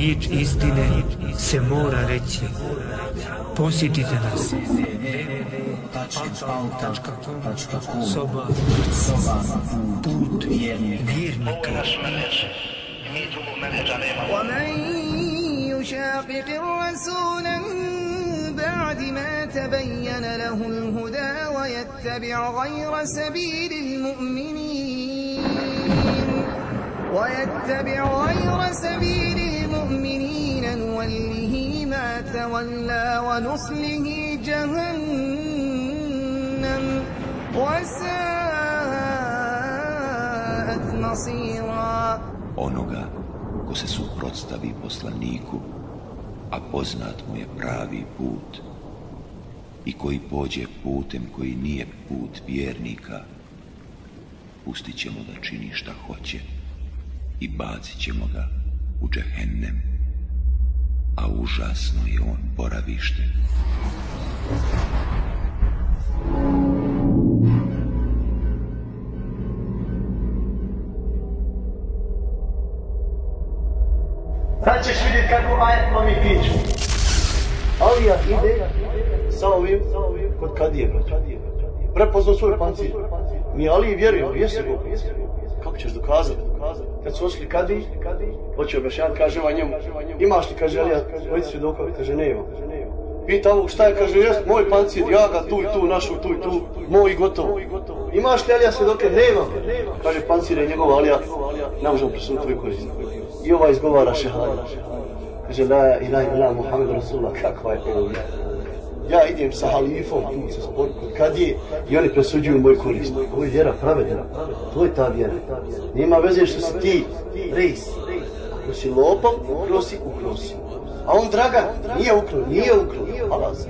riječ istine se mora reći. Posjetite nas. Soba, put vjernika. ومن يشاقق الرسول من بعد ما تبين له الهدى ويتبع غير سبيل المؤمنين ويتبع غير سبيل المؤمنين نوله ما تولى ونصله جهنم وساءت مصيرا onoga ko se suprotstavi poslaniku, a poznat mu je pravi put i koji pođe putem koji nije put vjernika, pustit ćemo da čini šta hoće i bacit ćemo ga u džehennem, a užasno je on boravište. Sad ćeš vidjeti kako ajetno mi piću. Alija ide sa ovim kod Kadije. Prepoznao svoj pancir. Mi Ali vjerujemo, jesi Bog. Kako ćeš dokazati? Kad su ošli Kadi, hoće objašnjati, kaže ovaj njemu, imaš li, kaže Alija, dvojici svjedoka, kaže nema. Pita ovog šta je, kaže, jest moj pancir, ja ga tu i tu našao, tu i tu, moj i gotovo. Imaš li Alija svjedoke? Nema. Kaže, pancir je njegov Alija, ne možemo presuditi tvoj korist. I ova izgovara šehada. Kaže, la ilaha ila Muhammed Rasulullah, kakva je ovo. Ja idem sa halifom, tu se spori kod kadije i oni presuđuju moj korist. Ovo je vjera pravedna. To je ta vjera. Nema veze što si ti, rejs. Ako si lopom, ukro si, ukro si. A on draga, nije ukro, nije ukro. Allah se,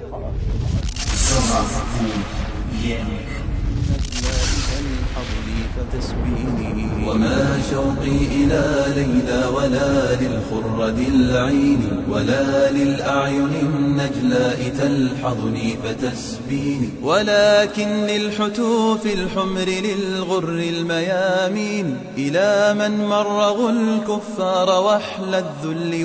وما شوقي إلى ليلى ولا للخرد العين ولا للأعين النجلاء تلحظني فتسبيني. ولكن للحتوف الحمر للغر الميامين إلى من مرغوا الكفار وحل الذل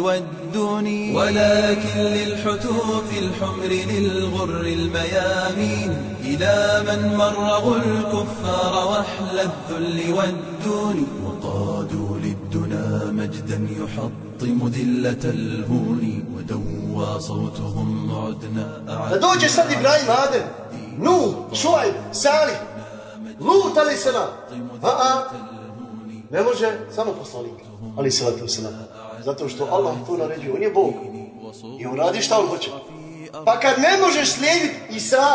والدون ولكن للحتوف الحمر للغر الميامين. إلى من مرغوا الكفار وحل الذل والدون. وقادوا للدنا مجدا يحطم ذلة الهون. ودوى صوتهم عدنا dođe sad Ibrahim Adem, Nuh, Šuajb, Salih, Lut ali se A, a, ne može samo poslanik. Ali se se Zato što Allah to naređuje, on je Bog. I on radi šta on hoće. Pa kad ne možeš slijediti Isa,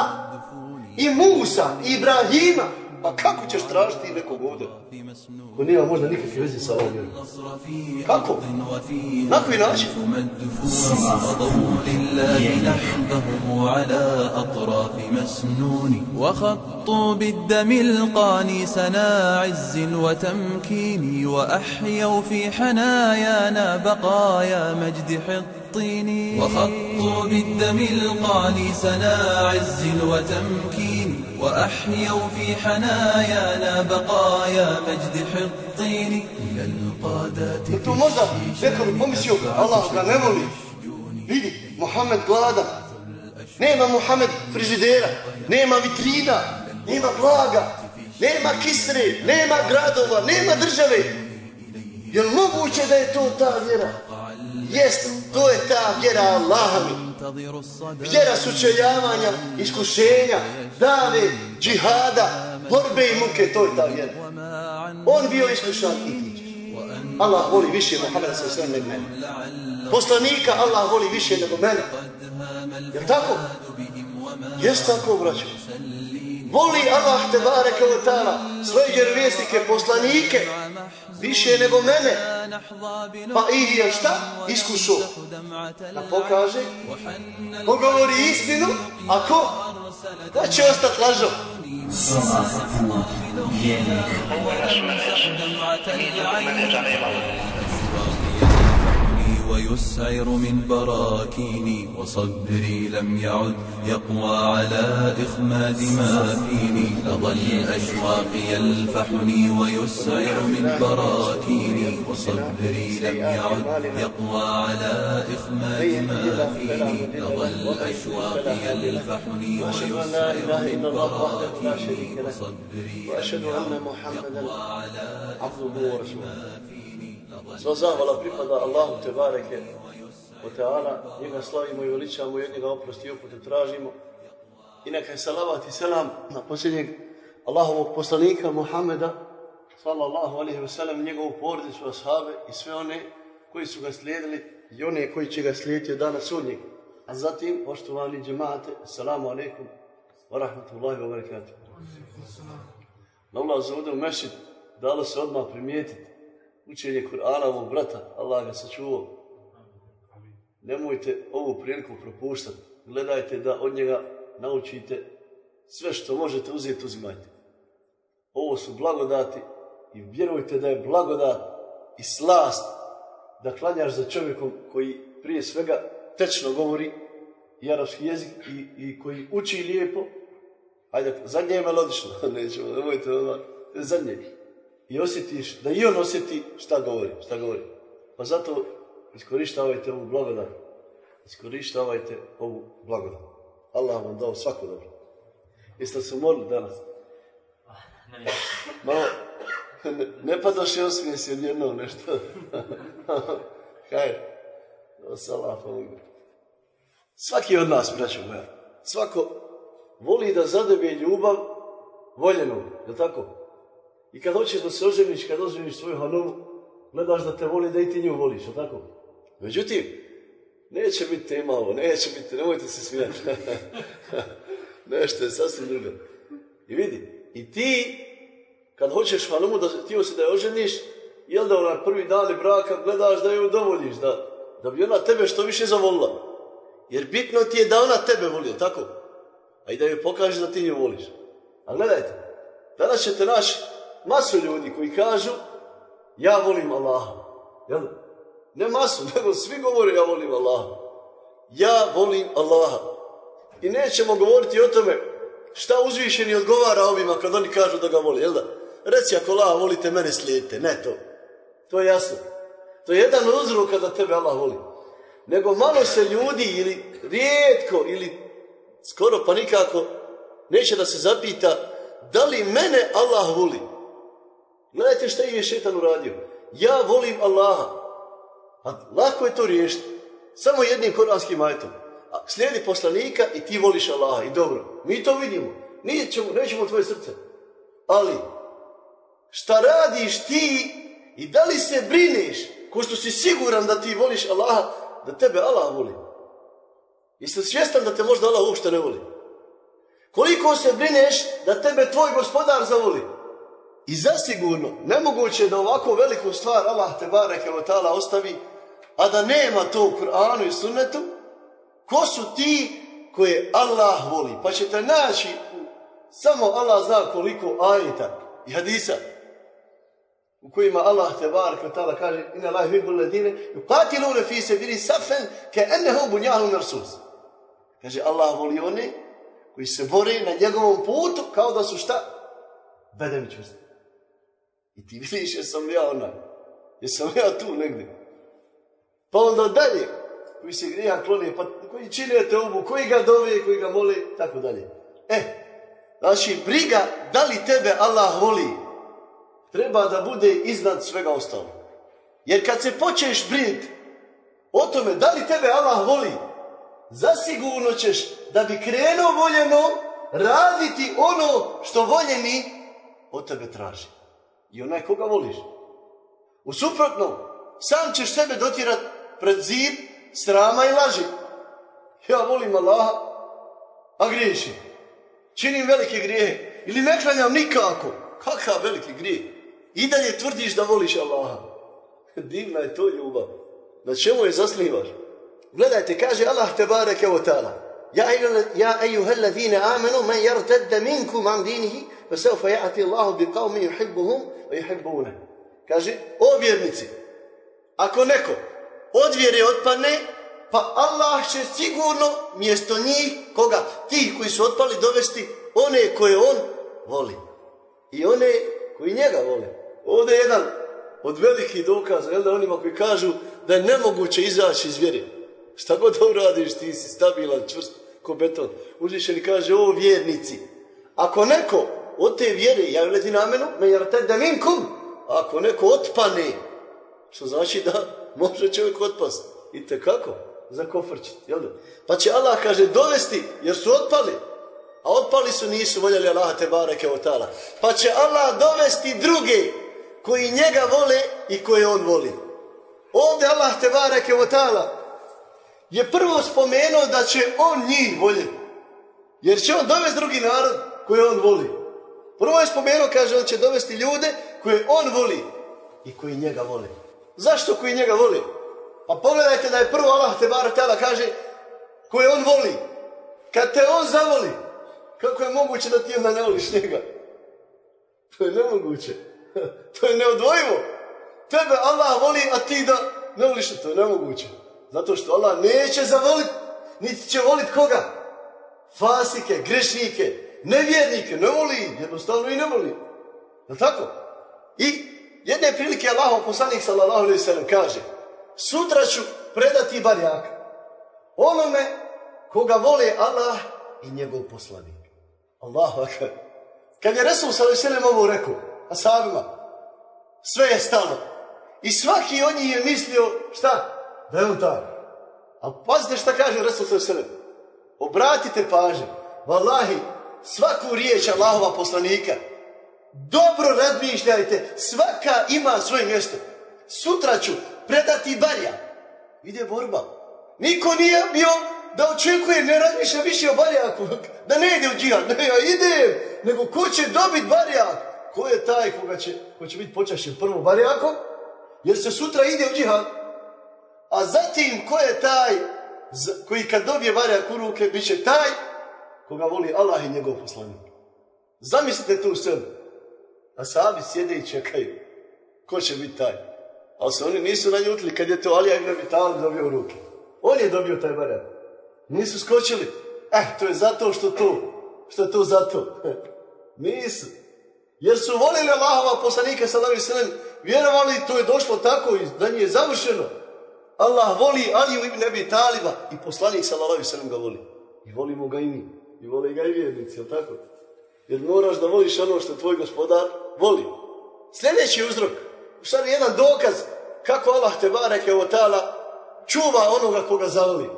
i Musa, i Ibrahima, pa kako ćeš tražiti nekog ovdje? Ko nema možda nikakve veze sa ovom vjerom. Kako? Na koji način? على أطراف مسنون وخطوا بالدم القاني سنا عز وتمكين وأحيوا في حنايانا بقايا مجد حطين وخطوا بالدم القاني سنا عز وتمكين وأحيوا في حنايانا بقايا مجد حطين إلى القادات Da tu možda neko bi pomislio, Allah ga ne voli. Vidi, Mohamed glada. Nema Mohamed frižidera, nema vitrina, nema blaga, nema kisre, nema gradova, nema države. Je li moguće da je to ta vjera? Jest, to je ta vjera Allaha mi. انتظروا الصدى Vjera sučeljavanja, iskušenja, dave, džihada, borbe i muke, to je ta vjera. On bio iskušan i ti. Allah voli više Muhammeda sa sve nego mene. Poslanika Allah voli više nego mene. Jel tako? Jes tako, braćo? Voli Allah te bareke od ta'ala svoje vjerovjesnike, poslanike, više nego mene. Pa ih je šta? Iskušao. Da pokaže, ko govori istinu, a ko? Da će ostati lažom. ويسعر من براكيني وصبري لم يعد يقوى على إخماد ما فيني. لظى الأشواق يلفحني ويسعر من براكيني وصبري لم يعد يقوى على إخماد ما فيني. لظى الأشواق يلفحني ويسعر من براكيني وصبري لم يعد يقوى على عبده ورسوله Sva zahvala pripada Allahu te bareke o Teala, njega slavimo i veličamo i od njega oprosti i uputu tražimo. I neka je salavat i selam na posljednjeg Allahovog poslanika Muhammeda, sallallahu alaihi wasallam, njegovu porodicu, ashabe i sve one koji su ga slijedili i one koji će ga slijediti od dana sudnjeg. A zatim, poštovani džemate, assalamu alaikum wa rahmatullahi wa barakatuh. Na ulazu ovdje u dalo se odmah primijetiti učenje Kur'ana ovog brata, Allah ga sačuvao. Nemojte ovu priliku propuštati. Gledajte da od njega naučite sve što možete uzeti, uzimajte. Ovo su blagodati i vjerujte da je blagodat i slast da klanjaš za čovjekom koji prije svega tečno govori i arapski jezik i, i koji uči lijepo. Ajde, zadnje je melodično, nećemo, nemojte odmah, zadnje i osjetiš, da i on osjeti šta govori, šta govori. Pa zato iskorištavajte ovu blagodat. Iskorištavajte ovu blagodat. Allah vam dao svako dobro. Jeste se umorili danas? Malo, ne, ne padaš i osmijesi odjednom nešto. Kaj? Salah, Svaki od nas, braćo moja, svako voli da zadobije ljubav voljenu, je tako? I kad hoćeš da se oženiš, kad oženiš svoju hanovu, gledaš da te voli, da i ti nju voliš, je tako? Međutim, neće biti tema ovo, neće biti, nemojte se smijati. Nešto je sasvim drugo. I vidi, i ti, kad hoćeš hanovu, da ti se da je oženiš, jel da onaj prvi dan braka gledaš da ju dovoljiš, da, da bi ona tebe što više zavolila. Jer bitno ti je da ona tebe voli, tako? A i da joj pokažeš da ti nju voliš. A gledajte, danas ćete naći masu ljudi koji kažu ja volim Allaha. Jel? Ne masu, nego svi govore ja volim Allaha. Ja volim Allaha. I nećemo govoriti o tome šta uzvišeni odgovara ovima kad oni kažu da ga voli. Jel da? Reci ako Allah volite, mene slijedite. Ne to. To je jasno. To je jedan uzrok kada tebe Allah voli. Nego malo se ljudi ili rijetko ili skoro pa nikako neće da se zapita da li mene Allah voli. Gledajte šta je šetan uradio. Ja volim Allaha. A lako je to riješiti. Samo jednim koranskim ajetom. A slijedi poslanika i ti voliš Allaha. I dobro. Mi to vidimo. Nećemo, nećemo tvoje srce. Ali, šta radiš ti i da li se brineš ko što si siguran da ti voliš Allaha, da tebe Allah voli. Jesi svjestan da te možda Allah uopšte ne voli? Koliko se brineš da tebe tvoj gospodar zavoli? I zasigurno, nemoguće je da ovako veliku stvar Allah te bareke ostavi, a da nema to u Kur'anu i sunnetu, ko su ti koje Allah voli? Pa ćete naći, samo Allah zna koliko ajeta i hadisa, u kojima Allah te ta'ala kaže inna Allah yuhibbul ladine yuqatiluna fi sabili safen ka'annahu bunyanun marsus. Kaže Allah voli one koji se bore na njegovom putu kao da su šta? Bedemi čvrsti. I ti vidiš jesam ja onaj. Jesam ja tu negdje. Pa onda dalje, koji se grija klone, pa koji čine te obu, koji ga dove, koji ga mole, tako dalje. E, znači, briga da li tebe Allah voli, treba da bude iznad svega ostalo. Jer kad se počneš brinuti o tome da li tebe Allah voli, zasigurno ćeš da bi krenuo voljeno raditi ono što voljeni od tebe traži. I onaj koga voliš. U suprotnom, sam ćeš sebe dotjerati pred zid srama i laži. Ja volim Allaha, a griješim. Činim velike grijehe. Ili ne klanjam nikako. Kakav veliki grijeh. I dalje tvrdiš da voliš Allaha. Divna je to ljubav. Na čemu je zasnivaš? Gledajte, kaže Allah te bareke o ta'ala. Amanu man yartadda minkum an dinihi fa sawfa ya'ti Allahu bi qaumin yuhibbuhum wa yuhibbuna. Kaže, o vjernici, ako neko od vjere otpadne, pa Allah će sigurno mjesto njih, koga? Tih koji su otpali dovesti one koje on voli. I one koji njega vole. Ovdje je jedan od velikih dokaza, jel da onima koji kažu da je nemoguće izaći iz vjere. Šta god da uradiš, ti si stabilan, čvrst, ko beton. Uzvišeni kaže, o vjernici, ako neko od te vjere, ja ledi namenu, me jarate da minkum, ako neko otpane, što znači da može čovjek otpast. I kako? Za kofrčit, jel da? Pa će Allah, kaže, dovesti, jer su otpali. A otpali su, nisu voljeli Allah te bareke otala. Pa će Allah dovesti druge koji njega vole i koje on voli. Ovdje Allah te bareke otala je prvo spomenuo da će on njih voljeti. Jer će on dovesti drugi narod koji on voli. Prvo je spomenuo, kaže, on će dovesti ljude koje on voli i koji njega vole. Zašto koji njega voli? Pa pogledajte da je prvo Allah te bar tela kaže koje on voli. Kad te on zavoli, kako je moguće da ti onda ne voliš njega? To je nemoguće. to je neodvojivo. Tebe Allah voli, a ti da ne voliš, to je nemoguće. Zato što Allah neće zavoliti, niti će voliti koga? Fasike, grešnike, nevjernike, ne voli, jednostavno i ne voli. Je tako? I jedne prilike Allah, poslanik sallallahu alaihi sallam kaže, sutra ću predati barjak onome koga vole Allah i njegov poslanik. Akbar. Kad je Resul sallallahu sallam ovo rekao, asabima, sve je stalo. I svaki od njih je mislio, šta? Taj. Ali pazite šta kaže Resul sallam. Obratite pažnju. Wallahi, svaku riječ Allahova poslanika. Dobro razmišljajte, svaka ima svoje mjesto. Sutra ću predati barja. Ide borba. Niko nije bio da očekuje, ne razmišlja više o barjaku, da ne ide u džihad. Ne, ja idem, nego ko će dobiti barjak? Ko je taj koga će, ko će biti počašen prvo barjakom? Jer se sutra ide u džihad. A zatim, ko je taj koji kad dobije barjak u ruke, bit će taj koga voli Allah i njegov poslanik. Zamislite tu scenu. A sabi sjede i čekaju. Ko će biti taj? Ali se oni nisu naljutili kad je to Alija ibn Vitali dobio u ruke. On je dobio taj barjak. Nisu skočili. Eh, to je zato što to. Što je to zato? nisu. Jer su volili Allahova poslanika alejhi vjerovali to je došlo tako i da je završeno. Allah voli Aliju ibn Abi Taliba i poslanik sallallahu alejhi ga voli. I volimo ga i mi. I vole ga i vjernici, jel tako? Jer moraš da voliš ono što tvoj gospodar voli. Sljedeći uzrok, u stvari jedan dokaz kako Allah te bareke o tala čuva onoga koga zavoli.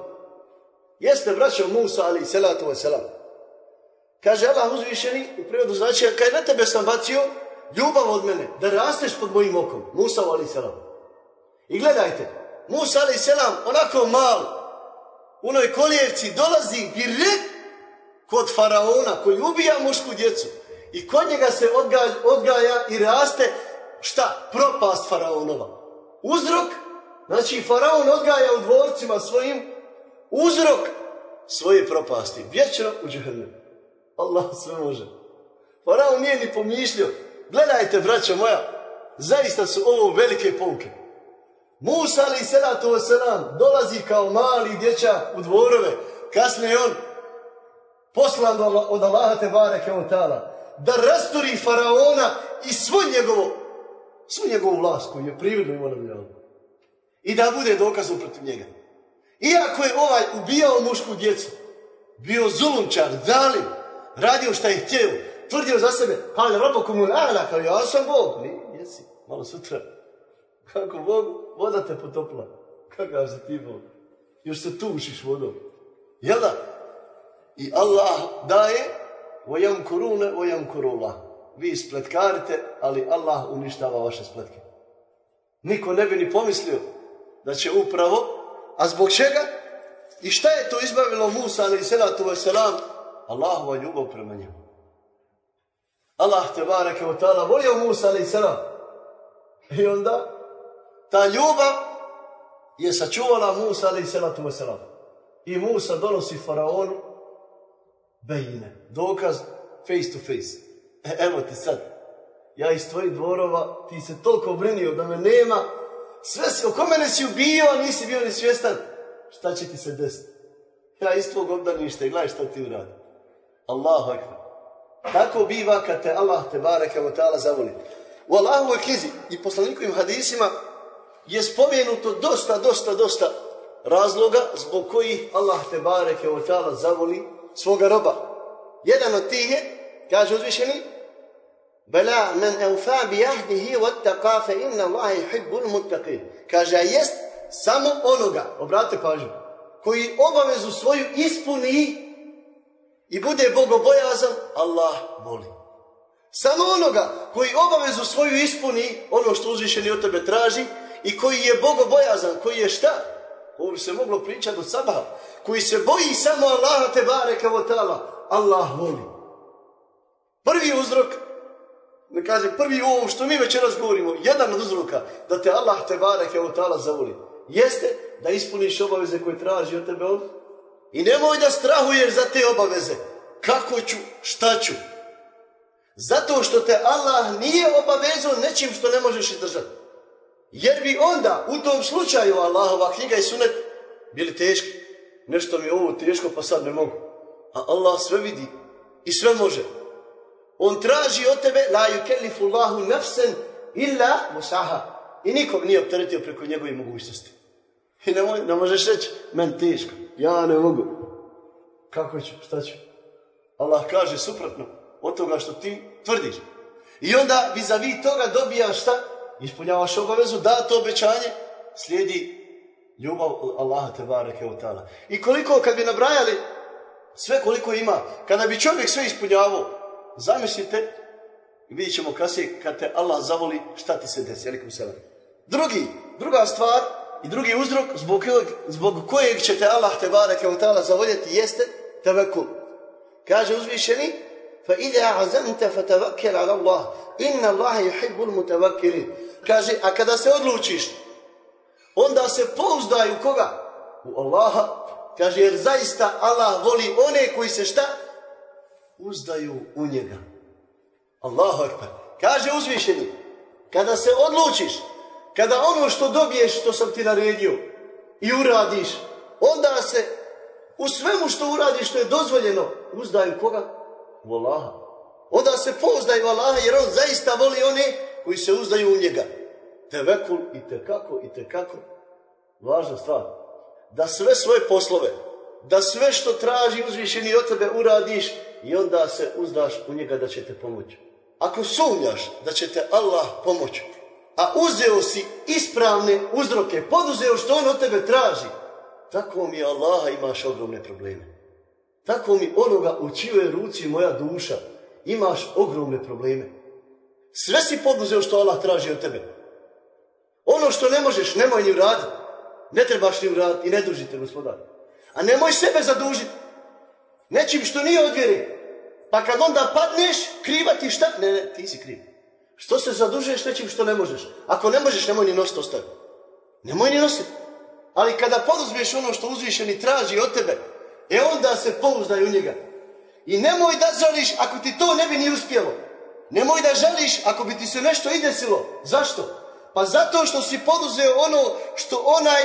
Jeste braćo Musa ali selatu wa selam. Kaže Allah uzvišeni u prirodu znači, kaj na tebe sam bacio ljubav od mene, da rasteš pod mojim okom. Musa ali selam. I gledajte, Musa ali selam onako malo, u onoj kolijevci dolazi direkt kod faraona koji ubija mušku djecu i kod njega se odgaja, odgaja i raste šta? Propast faraonova. Uzrok, znači faraon odgaja u dvorcima svojim uzrok svoje propasti. Vječno u džehennem. Allah sve može. Faraon nije ni pomišljio. Gledajte, braćo moja, zaista su ovo velike pouke. Musa ali sedatu wasalam dolazi kao mali dječak u dvorove. Kasnije on poslan od Allaha te bareke on tala, da rasturi faraona i svo njegovo, svu njegovu vlast koju je prividno imao I da bude dokazom protiv njega. Iako je ovaj ubijao mušku djecu, bio zulumčar, zalim, radio šta je htio, tvrdio za sebe, ali robo komu ana, kao ja sam Bog. Ni, jesi, malo sutra. Kako Bog, voda te potopla. Kakav si ti Bog? Još se tušiš vodom. Jel da? I Allah daje vojam kurune, vojam. Vi spletkarite, ali Allah uništava vaše spletke. Niko ne bi ni pomislio da će upravo, a zbog čega? I šta je to izbavilo Musa ali salatu wasalam? Allahova ljubav prema njemu. Allah te bareke o ta'ala volio Musa ali salam. I onda ta ljubav je sačuvala Musa ali salatu wasalam. I Musa donosi faraonu bejine. Dokaz face to face. E, evo ti sad. Ja iz tvojih dvorova, ti se toliko brinio da me nema, Sve si, oko mene si ubio, nisi bio ni svjestan. Šta će ti se desiti? Ja iz tvog obdaništa i gledaj šta ti uradi. Allahu akbar. Tako biva kad te Allah te bareke wa ta'ala zavoli. U Allahovoj knjizi i poslanikovim hadisima je spomenuto dosta, dosta, dosta razloga zbog kojih Allah te bareke wa ta'ala zavoli svoga roba. Jedan od tih je, kaže uzvišeni, Bela men eufa bi jahdihi fa inna Allahe yuhibbul muttaqin. Kaže, jest samo onoga, obratite pažnju, koji obavezu svoju ispuni i bude bogobojazan, Allah voli. Samo onoga koji obavezu svoju ispuni, ono što uzvišeni od tebe traži, i koji je bogobojazan, koji je šta? Ovo bi se moglo pričati od sabaha. Koji se boji samo Allaha te bareka wa ta'ala. Allah voli. Prvi uzrok, ne kaže prvi u ovom što mi večeras govorimo, jedan od uzroka da te Allah te bareke wa ta'ala zavoli, jeste da ispuniš obaveze koje traži od tebe on. I nemoj da strahuješ za te obaveze. Kako ću, šta ću? Zato što te Allah nije obavezao nečim što ne možeš izdržati. Jer bi onda u tom slučaju Allahova knjiga i sunet bili teški. Nešto mi je ovo teško pa sad ne mogu. A Allah sve vidi i sve može. On traži od tebe la yukellifu Allahu nafsan illa musaha. I nikog nije opteretio preko njegove mogućnosti. I ne, ne možeš reći, men teško, ja ne mogu. Kako ću, šta ću? Allah kaže suprotno od toga što ti tvrdiš. I onda vis-a-vis toga dobijaš šta? Ispunjavaš obavezu, da to obećanje, slijedi ljubav Allaha te bareke od ta'ala. I koliko, kad bi nabrajali sve koliko ima, kada bi čovjek sve ispunjavao, zamislite, i vidjet ćemo kasnije, kad te Allah zavoli, šta ti se desi, alikum selam. Drugi, druga stvar i drugi uzrok zbog kojeg, zbog kojeg će te Allah te bareke od ta'ala zavoljeti jeste tevekul. Kaže uzvišeni, فَإِذَا عَزَمْتَ فَتَوَكِّلْ عَلَى اللَّهِ إِنَّ اللَّهَ يُحِبُّ الْمُتَوَكِّلِينَ Kaže, a kada se odlučiš, onda se pouzdaj u koga? U Allaha. Kaže, jer zaista Allah voli one koji se šta? Uzdaju u njega. Allahu. Kaže uzvišeni, kada se odlučiš, kada ono što dobiješ, što sam ti naredio, i uradiš, onda se u svemu što uradiš, što je dozvoljeno, uzdaju koga? U Allaha. Onda se pouzdaju u Allaha, jer on zaista voli one koji se uzdaju u njega. Tevekul i tekako i tekako važna stvar. Da sve svoje poslove, da sve što traži uzvišeni od tebe uradiš i onda se uzdaš u njega da će te pomoći. Ako sumnjaš da će te Allah pomoći, a uzeo si ispravne uzroke, poduzeo što on od tebe traži, tako mi Allaha imaš ogromne probleme. Tako mi onoga u čijoj ruci moja duša imaš ogromne probleme. Sve si poduzeo što Allah traži od tebe. Ono što ne možeš, nemoj ni uraditi. Ne trebaš ni uraditi i ne družite gospodar. A nemoj sebe zadužiti. Nečim što nije od vjere. Pa kad onda padneš, kriva ti šta? Ne, ne, ti si kriv. Što se zadužuješ nečim što ne možeš? Ako ne možeš, nemoj ni nositi ostavi. Nemoj ni nositi. Ali kada poduzmeš ono što uzvišeni traži od tebe, e onda se pouzdaj u njega. I nemoj da žališ ako ti to ne bi ni uspjelo. Nemoj da žališ ako bi ti se nešto i. Zašto? Pa zato što si poduzeo ono što onaj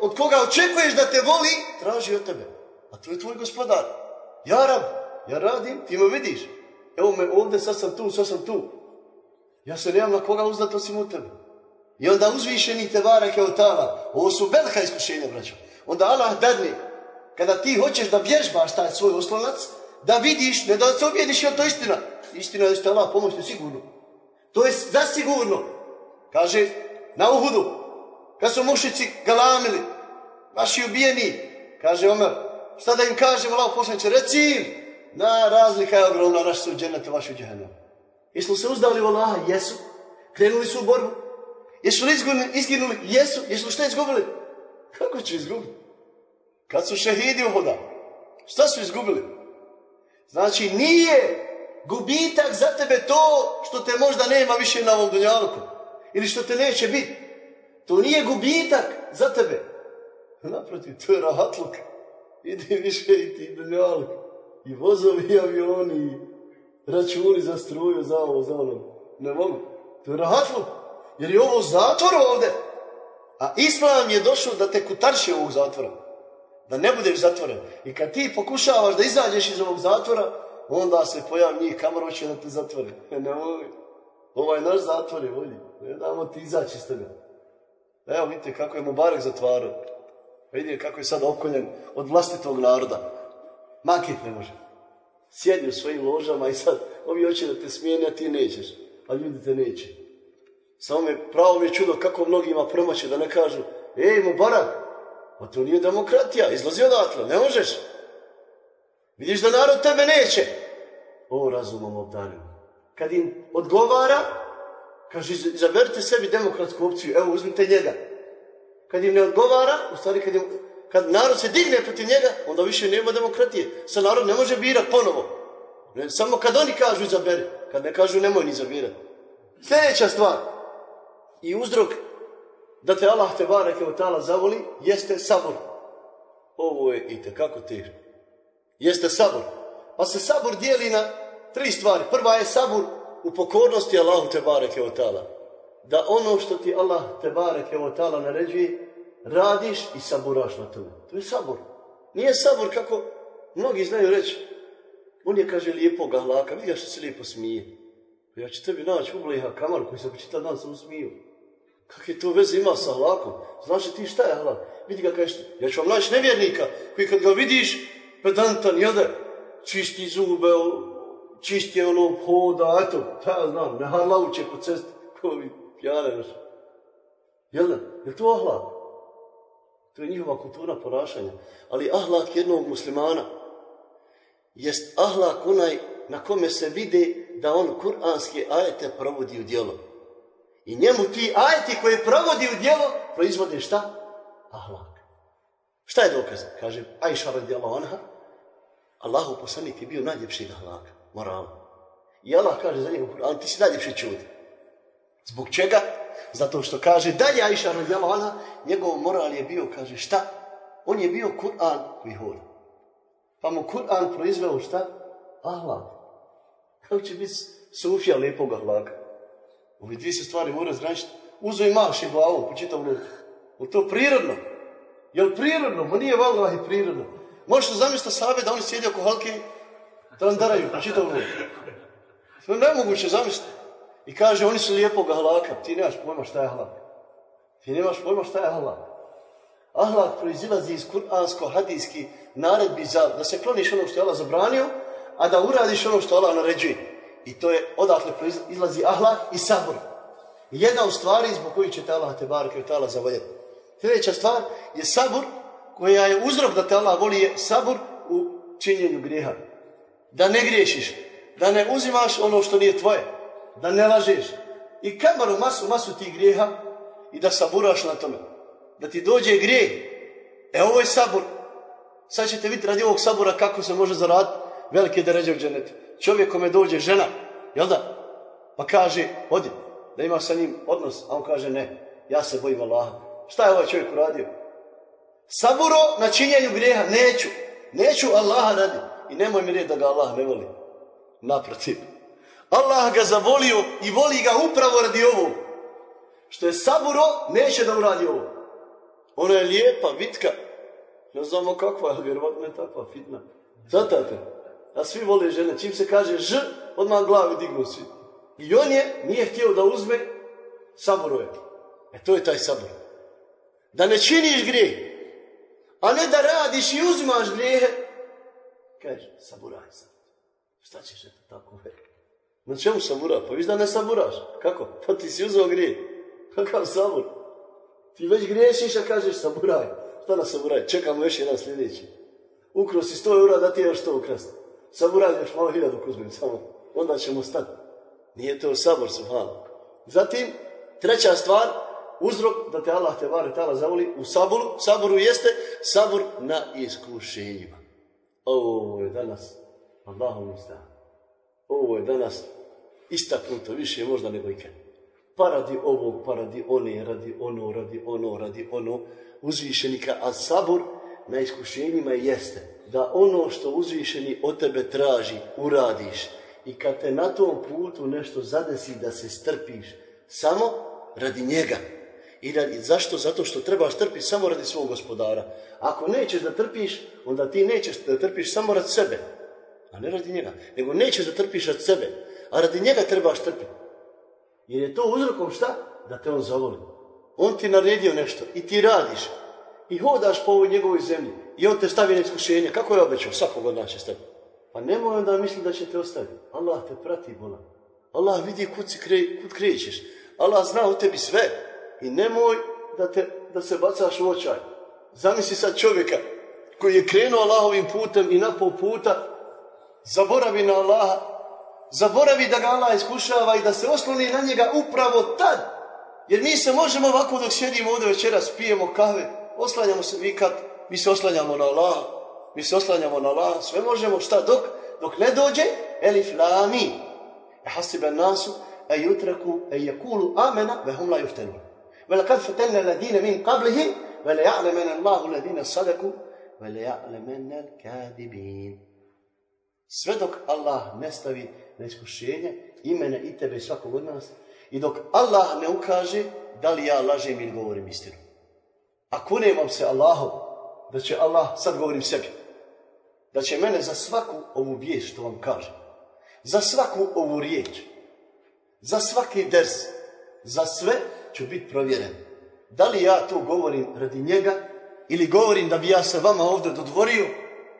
od koga očekuješ da te voli, traži od tebe. A to je tvoj gospodar. Ja rab, ja radim, ti me vidiš. Evo me ovdje, sad sam tu, sad sam tu. Ja se nemam na koga uzdati osim u tebe. I onda uzvišeni te varake od tala. Ovo su velika iskušenja, braćo. Onda Allah dadne, kada ti hoćeš da vježbaš taj svoj oslonac, da vidiš, ne da se objediš, je to istina. Istina je da će Allah pomoći, sigurno. To je zasigurno. Kaže, na Uhudu, kad su mušici galamili, vaši ubijeni, kaže Omer, šta da im kažem, Allah poslaniče, reci im, na razlika je ogromna, naš su dženete, vaši u džehennem. Jesu se uzdali u Allaha? Jesu. Krenuli su u borbu? Jesu li izginuli? Jesu. Jesu li šta izgubili? Kako će izgubiti? Kad su šehidi uhoda, šta su izgubili? Znači, nije gubitak za tebe to što te možda nema više na ovom dunjaluku. Ili što te neće biti. To nije gubitak za tebe. Naprotiv, to je rahatluk. Ide više i ti dunjaluk. I vozovi, i avioni, i računi za struju, za ovo, za ono. Ne mogu. To je rahatluk. Jer je ovo zatvor ovdje. A Islam je došao da te kutarši ovog zatvora. Da ne budeš zatvoren. I kad ti pokušavaš da izađeš iz ovog zatvora, onda se pojavi njih kamar hoće da te zatvore. Ne mogu. Ovaj naš zatvor je ovdje. Ne damo ti izaći iz toga. Evo vidite kako je Mubarak zatvarao. Vidite kako je sad okoljen od vlastitog naroda. Makit ne može. Sjedi u svojim ložama i sad ovi hoće da te smijene, a ti nećeš. A ljudi te neće. Samo me, pravo mi je čudo kako mnogima promaće da ne kažu Ej, Mubarak, a to nije demokratija, izlazi odatle, ne možeš. Vidiš da narod tebe neće. O, razumom obdanju. Kad im odgovara, kaže, izaberite sebi demokratsku opciju, evo, uzmite njega. Kad im ne odgovara, u stvari kad, im, kad narod se digne protiv njega, onda više nema demokratije. Sa narod ne može birati ponovo. Ne, samo kad oni kažu izaberi, kad ne kažu nemoj ni izabirati. Sljedeća stvar i uzrok da te Allah te bareke od tala zavoli jeste sabor. Ovo je i kako teško. Jeste sabor. Pa se sabor dijeli na tri stvari. Prva je sabor u pokornosti Allahu te bareke od tala. Da ono što ti Allah te bareke od tala naređuje, radiš i saburaš na tome. To je sabor. Nije sabor kako mnogi znaju reći. On je, kaže, lijepog ahlaka. Vidi što se lijepo smije. Ja ću tebi naći ubleha kamaru koji se počita dan sam usmiju. Kakve to veze ima sa ahlakom? Znaš li ti šta je ahlak? Vidi ga kaže, ja ću vam naći nevjernika koji kad ga vidiš, pedantan, jel da, čisti zube, čisti ono hoda, eto, pa ja znam, ne halauče po cesti, ko vi pjane naš. Jel? Je to ahlak? To je njihova kultura ponašanja. Ali ahlak jednog muslimana jest ahlak onaj na kome se vide da on kuranske ajete provodi u djelo. I njemu ti ajeti koje provodi u djelo proizvode šta? Ahlak. Šta je dokaz? Kaže, Ajša radijallahu anha, Allahu poslanik je bio najljepši ahlaka, morala. I Allah kaže za njegu, ali ti si najljepši čud. Zbog čega? Zato što kaže dalje Ajša radijallahu anha, njegov moral je bio, kaže, šta? On je bio Kur'an koji hoda. Pa mu Kur'an proizveo šta? Ahlak. Kako će biti sufija lijepog ahlaka? Ove dvije se stvari mora zgraničiti. Uzo i maši glavom po čitav noć. Je to prirodno? Je li prirodno? Ma nije valjda i prirodno. Možete zamisliti sabe da oni sjedi oko halke da nam daraju po čitav noć. To je nemoguće zamisliti. I kaže, oni su lijepog ahlaka. Ti nemaš pojma šta je ahlak. Ti nemaš pojma šta je ahlak. Ahlak proizilazi iz kuransko-hadijski naredbi za, da se kloniš ono što je Allah zabranio, a da uradiš ono što Allah naređuje. I to je odakle izlazi ahlak i sabor. Jedna od stvari zbog kojih će te Allah te barke te Allah zavoljeti. Sljedeća stvar je sabor koja je uzrok da te Allah voli je sabor u činjenju grijeha. Da ne griješiš, da ne uzimaš ono što nije tvoje, da ne lažeš. I kamaru masu, masu tih grijeha i da saburaš na tome. Da ti dođe grijeh. E ovo je sabor. Sad ćete vidjeti radi ovog sabora kako se može zaraditi velike deređe u dženetu. Čovjek kome dođe žena, jel da? Pa kaže, odi, da ima sa njim odnos, a on kaže ne, ja se bojim Allaha. Šta je ovaj čovjek uradio? Saburo na činjenju grijeha, neću, neću Allaha radi. I nemoj mi reći da ga Allah ne voli. Naprotiv. Allah ga zavolio i voli ga upravo radi ovog. Što je saburo, neće da uradi ovo. Ona je lijepa, vitka. Ne znamo kakva je, vjerovatno je takva, fitna. Zatate. A svi vole žene. Čim se kaže ž, odmah glavi dignu svi. I on je, nije htio da uzme, saburo je. E to je taj sabor. Da ne činiš grijeh, a ne da radiš i uzimaš grijehe. Kaže, saburaj sam. Šta ćeš eto tako? Na čemu sabura? Pa viš da ne saburaš. Kako? Pa ti si uzeo grijeh. Kakav sabur? Ti već griješiš, a kažeš saburaj. Šta na saburaj? Čekamo još jedan sljedeći. Ukro si sto eura da ti još to ukrasti. Saburaj još malo hiljadu kuzmim samo. Onda ćemo stati. Nije to sabor, subhano. Zatim, treća stvar, uzrok da te Allah te vare tala zavoli u saboru, saboru jeste sabor na iskušenjima. Ovo je danas, Allahu mistan. Ovo je danas istaknuto više možda nego ikad. Pa radi ovog, pa radi one, radi ono, radi ono, radi ono, uzvišenika, a sabor na iskušenjima jeste da ono što uzvišeni od tebe traži, uradiš. I kad te na tom putu nešto zadesi da se strpiš, samo radi njega. I radi, zašto? Zato što trebaš trpiti samo radi svog gospodara. Ako nećeš da trpiš, onda ti nećeš da trpiš samo radi sebe. A ne radi njega. Nego nećeš da trpiš radi sebe. A radi njega trebaš trpiti. Jer je to uzrokom šta? Da te on zavoli. On ti naredio nešto i ti radiš. I hodaš po ovoj njegovoj zemlji. I on te stavi na iskušenje. Kako je obećao? Svakog od nas će staviti. Pa nemoj onda misli da će te ostaviti. Allah te prati, bola. Allah vidi kud, si kre, kud krećeš. Allah zna u tebi sve. I nemoj da, te, da se bacaš u očaj. Zamisli sad čovjeka koji je krenuo Allahovim putem i na pol puta zaboravi na Allaha, zaboravi da ga Allah iskušava i da se osloni na njega upravo tad. Jer mi se možemo ovako dok sjedimo ovdje večeras, pijemo kave, oslanjamo se mi kad, mi se oslanjamo na Allah, mi se oslanjamo na Allah, sve možemo, šta dok? Dok ne dođe, elif lami, e hasibe nasu, e jutraku, e jakulu amena, ve hum la juftenu. Vela kad fetelne ladine min kablihi, vele ja'lemene Allahu ladine sadaku, vele ja'lemene kadibin. Sve dok Allah ne stavi na iskušenje i mene i tebe i svakog od nas i dok Allah ne ukaže da li ja lažem ili govorim istinu. A kunem se Allahom da će Allah, sad govorim sebi, da će mene za svaku ovu vijest što vam kažem, za svaku ovu riječ, za svaki ders, za sve ću biti provjeren. Da li ja to govorim radi njega ili govorim da bi ja se vama ovdje dodvorio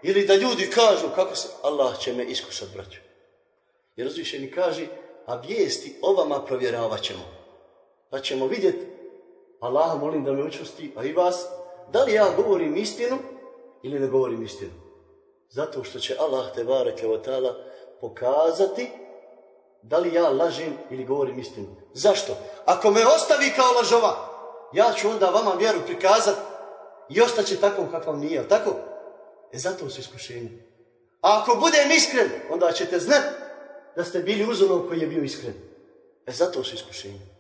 ili da ljudi kažu kako se Allah će me iskusat, braću. Jer uzvišeni kaže, a vijesti o vama provjeravat ćemo. Pa ćemo vidjeti, Allah molim da me učusti, a i vas, da li ja govorim istinu ili ne govorim istinu. Zato što će Allah te bareke pokazati da li ja lažem ili govorim istinu. Zašto? Ako me ostavi kao lažova, ja ću onda vama vjeru prikazati i ostaće takvom kakvom nije, tako? E zato su iskušenje. A ako budem iskren, onda ćete znati da ste bili uz onog koji je bio iskren. E zato su iskušenje.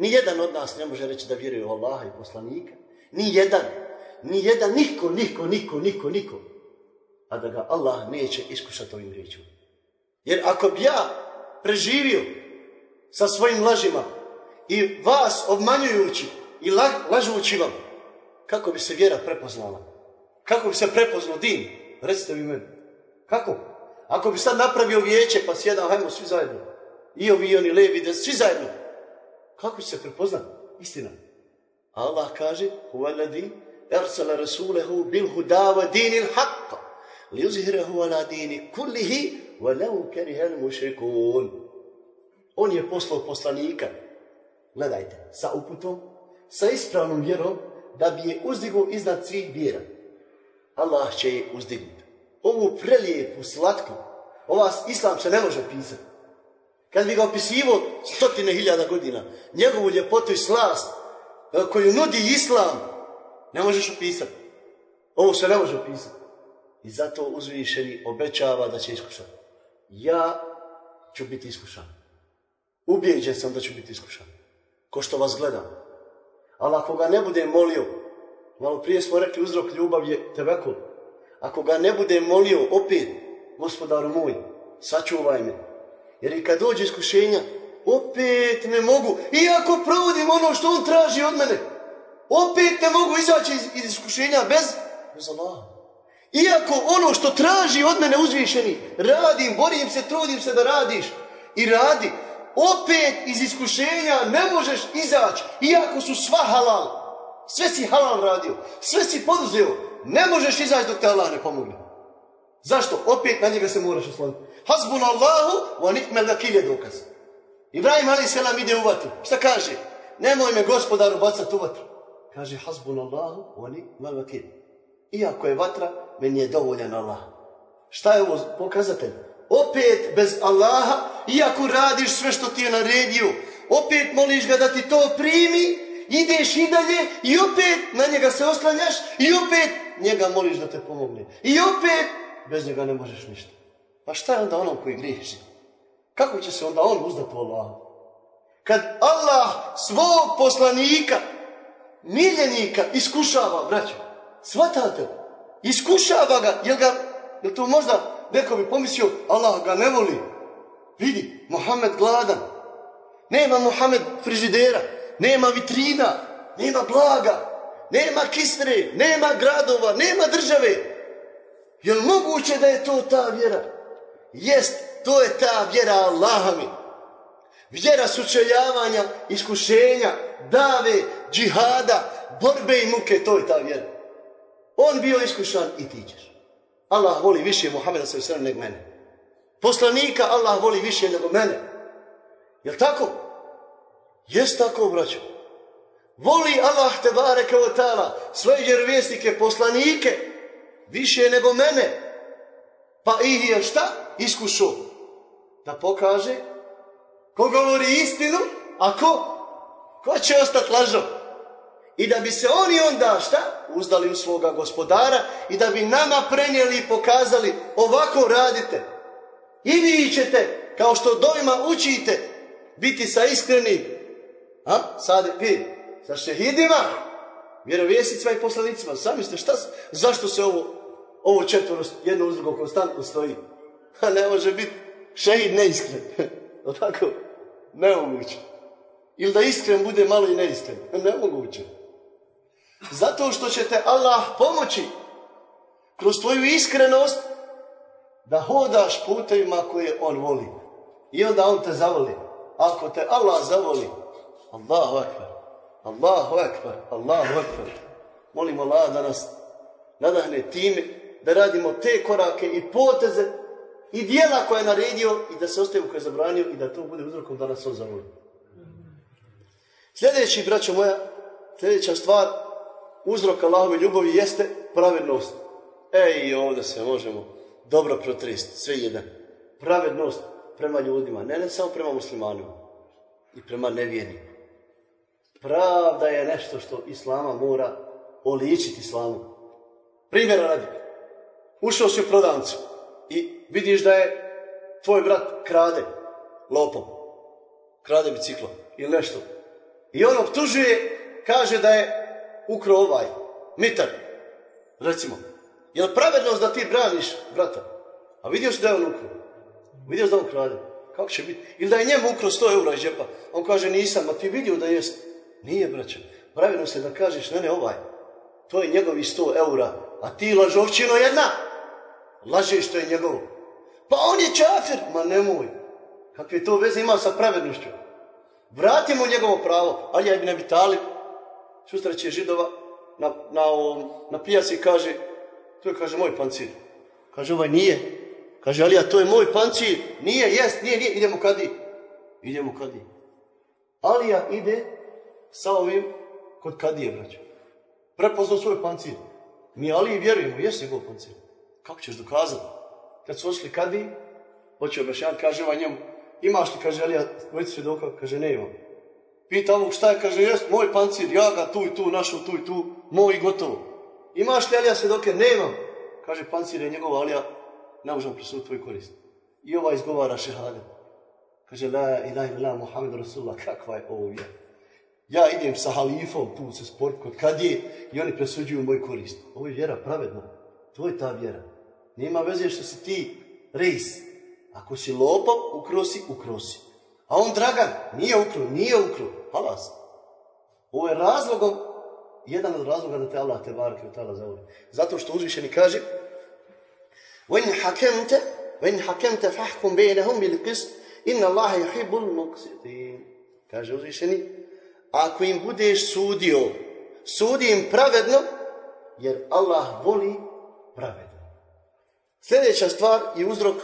Ni jedan od nas ne može reći da vjeruje u Allaha i poslanika. Ni jedan. Ni jedan, niko, niko, niko, niko, niko. A da ga Allah neće iskušati ovim riječima. Jer ako bi ja preživio sa svojim lažima i vas obmanjujući i la, lažujući vam, kako bi se vjera prepoznala? Kako bi se prepoznao din? Recite mi meni. Kako? Ako bi sad napravio vijeće pa sjedao, hajmo svi zajedno. I ovi, i oni, levi, svi zajedno. Kako se prepoznat? Istina. Allah kaže, huvaladi ersala rasulehu bil hudava dinil haqqa. Li uzhirehu ala dini kullihi walau karihal mušrikun. On je poslao poslanika, gledajte, sa uputom, sa ispravnom vjerom, da bi je uzdigao iznad svih vjera. Allah će je uzdignuti. Ovu prelijepu, slatku, ova islam se ne može pisati. Kad bi ga opisivo stotine hiljada godina, njegovu ljepotu i slast e, koju nudi islam, ne možeš opisati. Ovo se ne može opisati. I zato uzvišeni obećava da će iskušati. Ja ću biti iskušan. Ubijeđen sam da ću biti iskušan. Ko što vas gledam. Ali ako ga ne budem molio, malo prije smo rekli uzrok ljubav je tebekul. Ako ga ne budem molio opet, gospodaru moj, sačuvaj me. Jer i kad dođe iskušenja, opet ne mogu. Iako provodim ono što on traži od mene, opet ne mogu izaći iz, iz iskušenja bez, bez Allaha. Iako ono što traži od mene uzvišeni, radim, borim se, trudim se da radiš i radi, opet iz iskušenja ne možeš izaći, iako su sva halal. Sve si halal radio, sve si poduzeo, ne možeš izaći dok te Allah ne pomogne. Zašto? Opet na njega se moraš osloniti. Hasbun Allahu wa ni'mal vakil je dokaz. Ibrahim a.s. ide u vatru. Šta kaže? Nemoj me gospodaru bacati u vatru. Kaže hasbun Allahu wa ni'mal vakil. Iako je vatra, meni je dovoljan Allah. Šta je ovo pokazatelj? Opet bez Allaha, iako radiš sve što ti je naredio, opet moliš ga da ti to primi, ideš i dalje i opet na njega se oslanjaš i opet njega moliš da te pomogne. I opet bez njega ne možeš ništa. Pa šta je onda onom koji griješi? Kako će se onda on uzdati u Allahu? Kad Allah svog poslanika, miljenika iskušava, braćo, Svatate? Iskušava ga, jel ga, jel to možda neko bi pomislio, Allah ga ne voli. Vidi, Mohamed gladan. Nema Mohamed frižidera. nema vitrina, nema blaga, nema kisre, nema gradova, nema države. Je li moguće da je to ta vjera? Jest, to je ta vjera Allaha mi. Vjera sučeljavanja, iskušenja, dave, džihada, borbe i muke, to je ta vjera. On bio iskušan i ti ćeš. Allah voli više Muhammeda s.a.v. nego mene. Poslanika Allah voli više nego mene. Jel tako? Jest tako, braćo. Voli Allah te bareke o ta'ala svoje vjerovjesnike, poslanike, više nego mene. Pa ih je šta? Iskušao. Da pokaže ko govori istinu, a ko? Ko će ostati lažom? I da bi se oni onda šta? Uzdali u svoga gospodara i da bi nama prenijeli i pokazali ovako radite. I vi ćete, kao što dojma učite, biti sa iskrenim. A? Sad, vi, sa šehidima, vjerovjesnicima i poslanicima. Sami ste šta, zašto se ovo, ovo četvoro jedno uz drugo konstantno stoji? A ne može biti šehid neiskren. Tako? Nemoguće. Ili da iskren bude malo i neiskren. Nemoguće. Zato što će te Allah pomoći kroz tvoju iskrenost da hodaš putevima koje on voli. I onda on te zavoli. Ako te Allah zavoli, Allahu akbar, Allahu akbar, Allahu akbar. Molimo Allah da nas nadahne time da radimo te korake i poteze i dijela koje je naredio i da se ostaje koje je zabranio i da to bude uzrokom da nas on. Sljedeći, braćo moja, sljedeća stvar uzrok Allahove ljubavi jeste pravednost. Ej, i ovdje se možemo dobro protresti, sve jedan. Pravednost prema ljudima, ne, ne samo prema muslimanima i prema nevjernim. Pravda je nešto što Islama mora oličiti Islamu. Primjera radi. Ušao si u prodavnicu i vidiš da je tvoj brat krade lopom. Krade biciklo ili nešto. I on optužuje, kaže da je ukro ovaj, mitar, recimo. Je li pravednost da ti braniš brata? A vidio si da je on ukro? Vidio da on krade? Kako će biti? Ili da je njemu ukro 100 eura iz džepa? On kaže nisam, a ti vidio da jest. Nije, braće. Pravednost je da kažeš, ne, ne, ovaj. To je njegovi 100 eura. A ti lažovčino jedna. Lažeš što je njegovo. Pa on je čafir. Ma nemoj. Kakve to veze ima sa pravednošću? Vratimo njegovo pravo. Ali ja bi ne bi talib židova na, na, ovom, na pijaci kaže, to je, kaže, moj pancir. Kaže, ovaj nije. Kaže, Alija, to je moj pancir. Nije, jest, nije, nije. Idemo kadi. Idemo kadi. Alija ide sa ovim kod kadije, braćo. Prepoznao svoj pancir. Mi Aliji vjerujemo, jesi njegov pancir. Kako ćeš dokazati? Kad su ošli kadi, hoće objašnjati, kaže ovaj njemu, imaš li, kaže Alija, dvojicu svjedoka? Kaže, ne imam. Pita ovog šta je, kaže, jest moj pancir, ja ga tu i tu našao, tu i tu, moj i gotovo. Imaš li Alija svjedoke? Nemam. Kaže, pancir je njegov Alija, ne možemo presuditi tvoj korist. I ova izgovara šehade. Kaže, la ilaha ila Muhammed Rasulullah, kakva je ovo vjera. Ja idem sa halifom tu se sport kod kad je i oni presuđuju moj korist. Ovo je vjera pravedna. To je ta vjera. Nema veze što si ti rejs. Ako si lopov, ukrosi, ukrosi. A on Dragan, nije ukro, nije ukro. Halas. Ovo je razlogom, jedan od razloga da te Allah te barke u tala zavoli. Zato što uzvišeni kaže وَإِنْ حَكَمْتَ وَإِنْ حَكَمْتَ فَحْكُمْ بَيْنَهُمْ بِالْقِسْتِ إِنَّ اللَّهَ يُحِبُّ الْمُقْسِطِينَ Kaže uzvišeni, ako im budeš sudio, sudi im pravedno, jer Allah voli pravedno. Sljedeća stvar i uzrok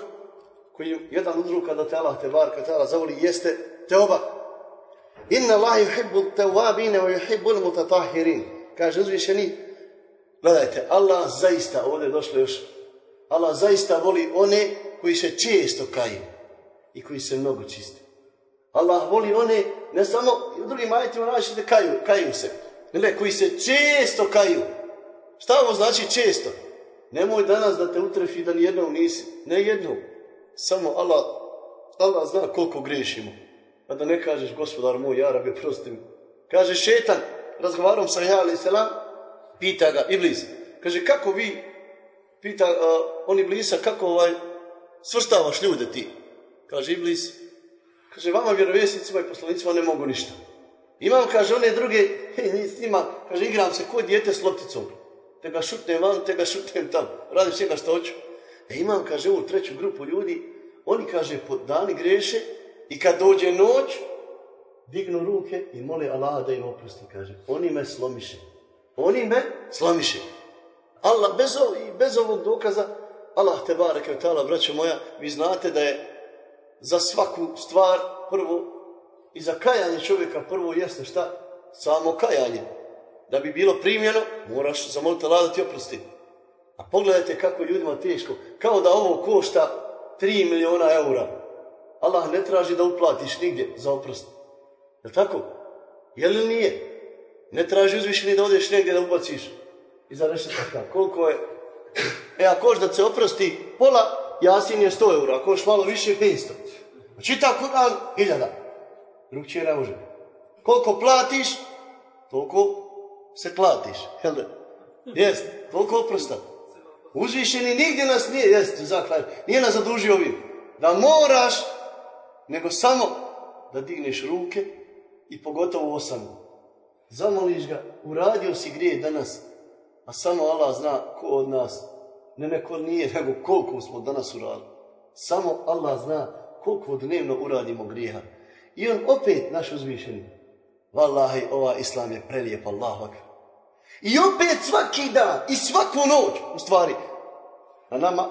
koji jedan uzrok kada te Allah te barka te Allah zavoli jeste teoba. Inna Allah yuhibbu tawabine wa yuhibbu al-mutatahirin. Kaže uzvišeni, gledajte, Allah zaista, ovdje je došlo još, Allah zaista voli one koji se često kaju i koji se mnogo čiste. Allah voli one, ne samo u drugim ajetima da kaju, kaju se, ne, koji se često kaju. Šta ovo znači često? Nemoj danas da te utrefi da nijednom nisi, ne jednom. Samo Allah, Allah zna koliko griješimo. Pa da ne kažeš, gospodar moj, ja rabi, prosti. Kaže šetan, razgovarom sa ja, selam, pita ga, Iblis, kaže, kako vi, pita uh, on Iblisa, kako ovaj, svrstavaš ljude ti? Kaže Iblis, kaže, vama vjerovjesnicima i poslanicima ne mogu ništa. Imam, kaže, one druge, s njima, kaže, igram se ko dijete s lopticom. Te ga šutnem van, te ga šutnem tam. Radim svega što hoću. E imam, kaže, ovu treću grupu ljudi, oni, kaže, po dani greše i kad dođe noć, dignu ruke i mole Allah da im oprosti, kaže. Oni me slomiše. Oni me slomiše. Allah, bez, i bez ovog dokaza, Allah te bareke ve ta'ala, braćo moja, vi znate da je za svaku stvar prvo i za kajanje čovjeka prvo jeste šta? Samo kajanje. Da bi bilo primljeno, moraš zamoliti Allah da ti oprosti. A pogledajte kako je ljudima teško. Kao da ovo košta 3 miliona eura. Allah ne traži da uplatiš nigdje za oprost. Je tako? Je li nije? Ne traži uzvišeni da odeš negdje da ubaciš iza rešetaka. Koliko je? E, ako hoš da se oprosti pola, jasin je 100 eura. Ako hoš malo više, 500. Čita Kur'an, hiljada. Drugčije ne može. Koliko platiš, toliko se platiš. Jel da? Jest, toliko oprosta. Uzvišeni nigdje nas nije, jest, zaklar, nije nas zadužio ovim. Da moraš, nego samo da digneš ruke i pogotovo osam. Zamoliš ga, uradio si grije danas, a samo Allah zna ko od nas, ne neko nije, nego koliko smo danas uradili. Samo Allah zna koliko dnevno uradimo grijeha. I on opet naš uzvišeni. Wallahi, ova islam je prelijep Allah. akbar. I opet svaki dan i svaku noć, u stvari, na nama,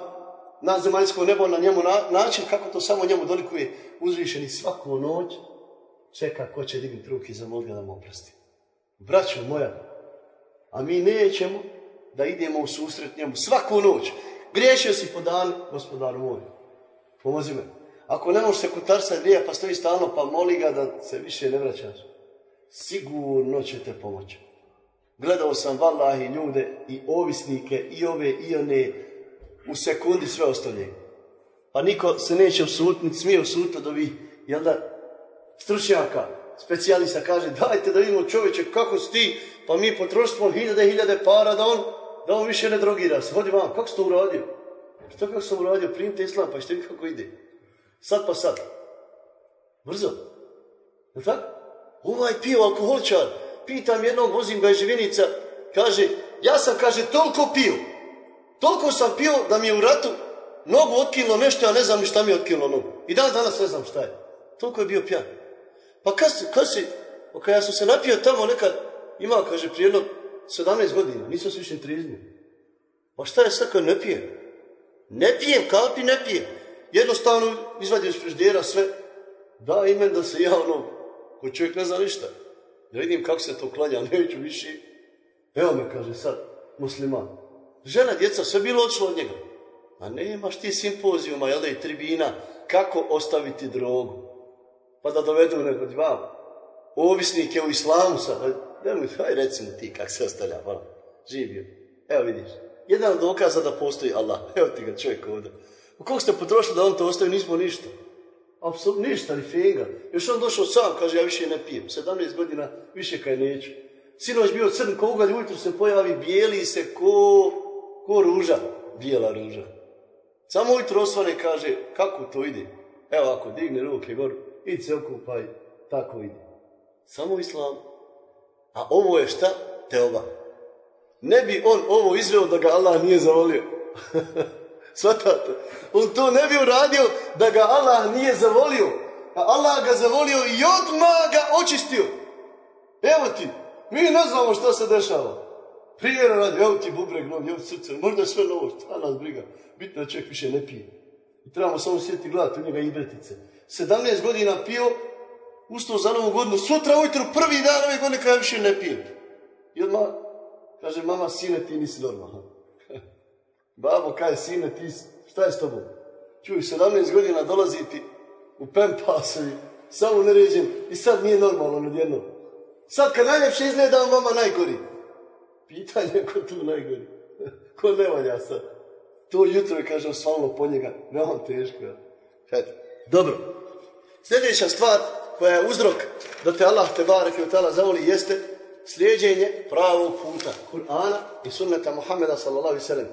na zemaljsko nebo, na njemu na, način kako to samo njemu dolikuje uzvišeni svaku noć, čeka ko će dignuti ruke zamoliti ga da mu oprosti. Braćo moja, a mi nećemo da idemo u susret njemu svaku noć. Griješio si po dan, gospodaru moj. Pomozi me. Ako ne možeš se kutarsa grija pa stoji stalno pa moli ga da se više ne vraćaš. Sigurno će te pomoći. Gledao sam vallahi ljude i ovisnike i ove i one u sekundi sve ostavljaju. Pa niko se neće usutniti, smije usutiti od ovih, jel da, stručnjaka, specijalista kaže, dajte da vidimo čovječe kako si ti, pa mi potrošimo hiljade, hiljade para da on, da on više ne drogira se. Hodi vam, kako si to uradio? Što kako sam uradio, primite islam, pa vidjeti kako ide. Sad pa sad. Brzo. Je tako? Ovaj pio alkoholičar, pitam jednog, vozim ga iz Živinica, kaže, ja sam, kaže, toliko pio, toliko sam pio da mi je u ratu nogu otkilo nešto, ja ne znam ni šta mi je otkilo nogu. I dan danas ne znam šta je. Toliko je bio pijan. Pa kad si, kad si, kad ja sam se napio tamo nekad, ima, kaže, prije jedno 17 godina, nisam se više triznio. Pa šta je sad kad ne pijem? Ne pijem, kapi ne pijem. Jednostavno izvadim iz friždera sve, da imen da se ja ono, ko čovjek ne zna ništa. Da vidim kako se to klanja, neću više. Evo me, kaže sad, musliman. Žena, djeca, sve bilo odšlo od njega. A nemaš ti simpozijuma, jel da i tribina, kako ostaviti drogu. Pa da dovedu neko dva ovisnike u islamu sad. Nemoj, haj recimo ti kak se ostavlja, hvala. Živio. Evo vidiš. Jedan od dokaza da postoji Allah. Evo ti ga čovjek ovdje. U koliko ste potrošili da on to ostavi, nismo ništa. Apsolutno ništa, ni finga. Još on došao sam, kaže, ja više ne pijem. 17 godina, više kaj neću. Sinoć bio crn ko ugalj, ujutro se pojavi, bijeli se ko, ko ruža. Bijela ruža. Samo ujutro osvane kaže, kako to ide? Evo ako digne ruke gor, idi se okupaj, tako ide. Samo u islamu. A ovo je šta? Teoba. Ne bi on ovo izveo da ga Allah nije zavolio. Svatate? On to ne bi uradio da ga Allah nije zavolio. A Allah ga zavolio i odmah ga očistio. Evo ti, mi ne znamo što se dešava. Primjer radi, evo ti bubreg novi, evo srce, možda je sve novo, šta nas briga. Bitno da čovjek više ne pije. I trebamo samo sjeti gledati u njega bretice. 17 godina pio, ustao za novu godinu, sutra ujutru, prvi dan ove godine kada više ne pijem. I odmah kaže, mama, sine, ti nisi normalan. Babo, kaj sine, ti, šta je s tobom? Čuj, 17 godina dolazi ti u pempasovi, samo neređen i sad nije normalno odjedno. Sad kad najljepše izgleda, on vama najgori. Pitanje je ko tu najgori. ko ne valja sad. To jutro je, kaže, osvalilo po njega. Veoma teško. Dobro. Sljedeća stvar koja je uzrok da te Allah te barek i tala zavoli jeste slijeđenje pravog puta Kur'ana i sunneta Muhammeda sallallahu sallam.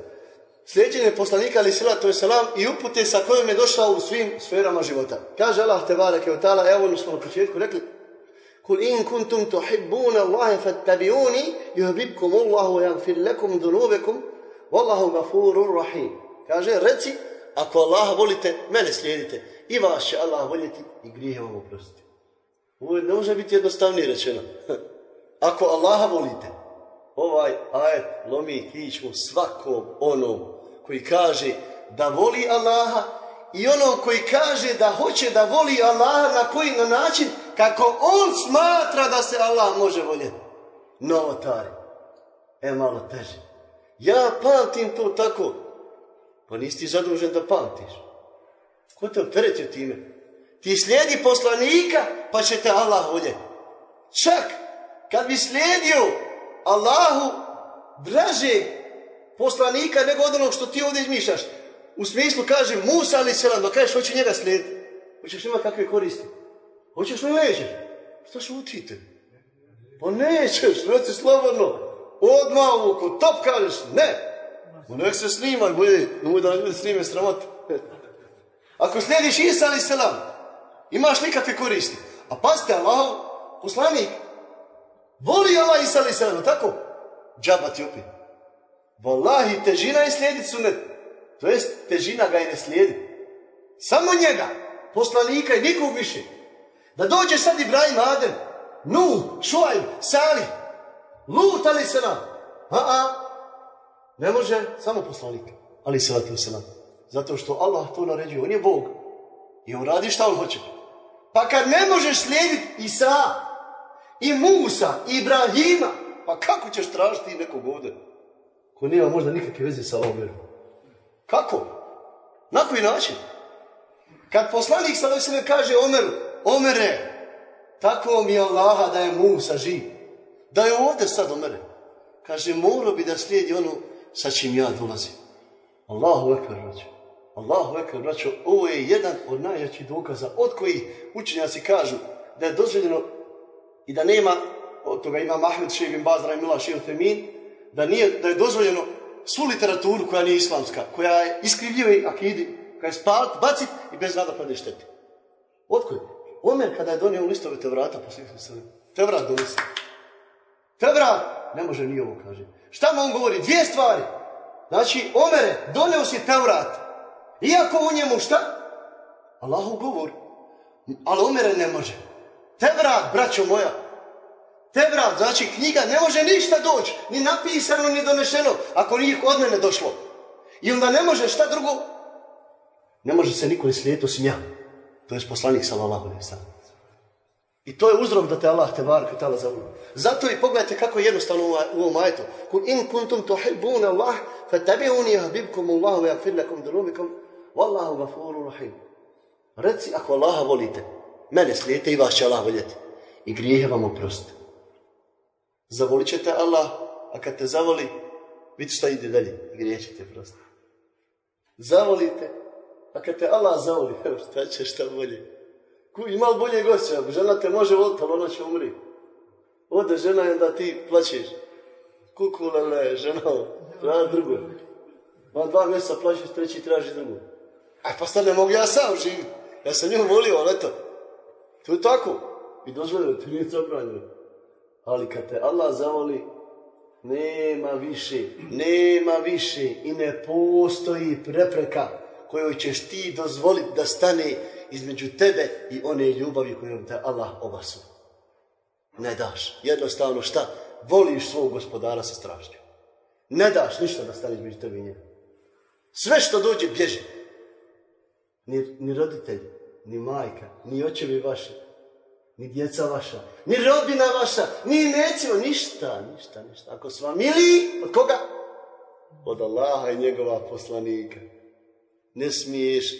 Slijeđenje poslanika ali salatu je salam i upute sa kojom je došao u svim sferama života. Kaže Allah te barek i tala, evo ono smo na početku rekli, Kul in kuntum tuhibbuna Allahe fattabiuni, yuhibibkum Allahu jagfir lekum dunubekum, Wallahu gafurur rahim. Kaže, reci, ako Allaha volite, mene slijedite. I vas će Allah voljeti i grijehe vam oprostiti. Ovo ne može biti jednostavnije rečeno. Ako Allaha volite, ovaj ajet lomi kičmu svakom onom koji kaže da voli Allaha i onom koji kaže da hoće da voli Allaha na koji na način kako on smatra da se Allah može voljeti. Novotari. E malo teže. Ja pamtim to tako. Pa nisi ti zadužen da pamtiš. Ko te opteretio time? Ti slijedi poslanika, pa će te Allah voljeti. Čak, kad bi slijedio Allahu draže poslanika nego od onog što ti ovdje izmišljaš. U smislu kaže Musa ali selam, da kažeš hoću njega slijediti. Hoćeš ima kakve koristi? Hoćeš li nećeš? Šta šutite? Pa nećeš, reci slobodno. Odmah oko, top kažeš, ne. Ma nek se snimaj, bolje, nemoj da ljudi snime sramot. Ako slijediš Isa ali selam, imaš nikakve koristi. A pazite, Allah, poslanik, voli Allah Isa ali selam, tako? Džaba ti opet. Wallahi, težina je slijediti sunet. To jest, težina ga je ne slijedi. Samo njega, poslanika i nikog više. Da dođe sad Ibrahim Adem, Nu, Šuaj, Salih, Lut ali selam. A, a, ne može samo poslanik, ali salatu selam. Zato što Allah to naređuje, on je Bog. I on radi šta on hoće. Pa kad ne možeš slijediti Isa, i Musa, i Ibrahima, pa kako ćeš tražiti nekog ovdje? Ko nema možda nikakve veze sa ovom vjerom. Kako? Na koji način? Kad poslanik sa se kaže Omeru, Omere, tako mi je Allaha da je Musa živ. Da je ovdje sad Omere. Kaže, morao bi da slijedi ono sa čim ja dolazim. Allahu ekber, braćo. Allahu ekber, braćo, ovo je jedan od najjačih dokaza od kojih učenjaci kažu da je dozvoljeno i da nema, od toga ima Mahmed Ševin Bazra i Mila Femin, da, nije, da je dozvoljeno svu literaturu koja nije islamska, koja je iskrivljive akidi, koja je spalat, bacit i bez nada pade šteti. Otkud? Omer kada je donio listove Tevrata, poslije se Tevrat donese. Tevrat ne može ni ovo kaže. Šta mu on govori? Dvije stvari. Znači, Omere, doneo si Tevrat. Iako u njemu šta? Allahu govor. Ali Omere ne može. Tevrat, braćo moja. Tevrat, znači knjiga, ne može ništa doći. Ni napisano, ni donešeno. Ako nije od mene došlo. I onda ne može šta drugo? Ne može se niko slijediti osim ja. To je poslanik alaihi sallam. I to je uzrok da te Allah te bar tala zavoli. Zato i pogledajte kako je jednostavno u ovom ajetu. Kul in kuntum tuhibbuna Allah, fatabi'uni yahbibkum Allah wa yaghfir lakum dhunubikum wallahu ghafurur rahim. Reci ako Allaha volite, mene slijete i vas će Allah voljeti. I grijehe vam oprostiti. Zavolit ćete Allah, a kad te zavoli, vidite šta ide dalje. Ćete prostiti. Zavolite, a kad te Allah zavoli, šta će šta bolje. Ku, ima li bolje gošća? Žena te može voliti, ali ona će umri. Ode žena i onda ti plaćeš. Kuku lele, žena, treba drugo. Ma dva mjeseca plaćeš, treći traži drugo. A pa sad ne mogu ja sam živjeti. Ja sam nju volio, ali eto. To je tako. I dozvoljeno, ti nije zabranjeno. Ali kad te Allah zavoli, nema više, nema više i ne postoji prepreka kojoj ćeš ti dozvoliti da stane između tebe i one ljubavi kojom te Allah obasu. Ne daš. Jednostavno šta? Voliš svog gospodara sa strašću. Ne daš ništa da stane između tebe i njega. Sve što dođe bježi. Ni, ni roditelj, ni majka, ni očevi vaši, ni djeca vaša, ni rodbina vaša, ni nećemo, ništa, ništa, ništa. Ako su vam mili, od koga? Od Allaha i njegova poslanika. Ne smiješ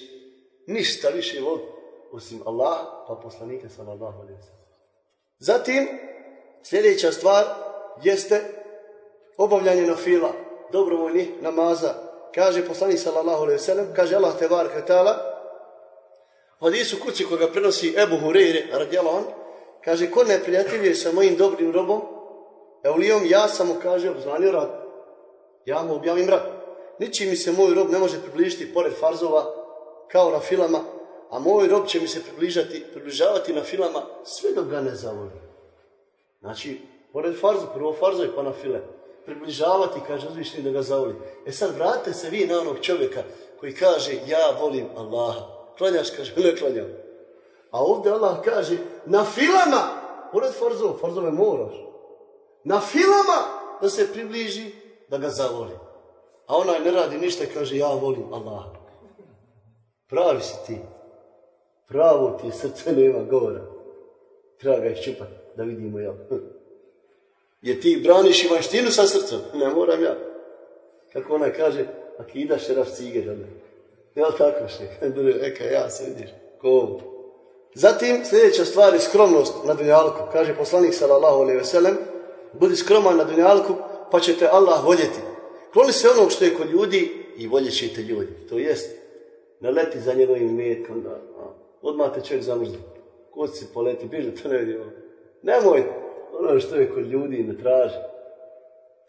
ništa više voliti osim Allah pa poslanika sallallahu alaihi Zatim, sljedeća stvar jeste obavljanje nafila, dobrovoljnih namaza. Kaže poslanik sallallahu alaihi sallam, kaže Allah te bar ta'ala, u hadisu kući koga prenosi Ebu Hureyre, radijalahu on, kaže, ko ne prijateljuje sa mojim dobrim robom, Eulijom, ja sam mu, kaže, obznanio rad. Ja mu objavim rad. Ničim mi se moj rob ne može približiti pored farzova, kao na filama, a moj rob će mi se približati, približavati na filama sve dok ga ne zavoli. Znači, pored farzu, prvo farzu i pa na file. Približavati, kaže uzvišeni da ga zavoli. E sad vratite se vi na onog čovjeka koji kaže ja volim Allaha. Klanjaš, kaže, ne klanjam. A ovdje Allah kaže, na filama, pored farzova, farzove moraš. Na filama da se približi, da ga zavoli. A onaj ne radi ništa kaže, ja volim Allaha. Pravi si ti. Pravo ti je srce, nema govora. Treba ga iščupati, da vidimo ja. Jer ti braniš i vanštinu sa srcem. Ne moram ja. Kako ona kaže, akida šeraf cige, da Jel tako še? Eka, ja se vidiš. Ko? Zatim, sljedeća stvar je skromnost na dunjalku. Kaže poslanik sallallahu alaihi ve sellem, budi skroman na dunjalku, pa ćete Allah voljeti. Kloni se onog što je kod ljudi i voljet ćete ljudi. To jest, ne leti za njegovim metkom, da, odmah te čovjek zamrzne. Kod se poleti, biže, to ne vidi ovo. Nemoj ono što je kod ljudi, ne traži.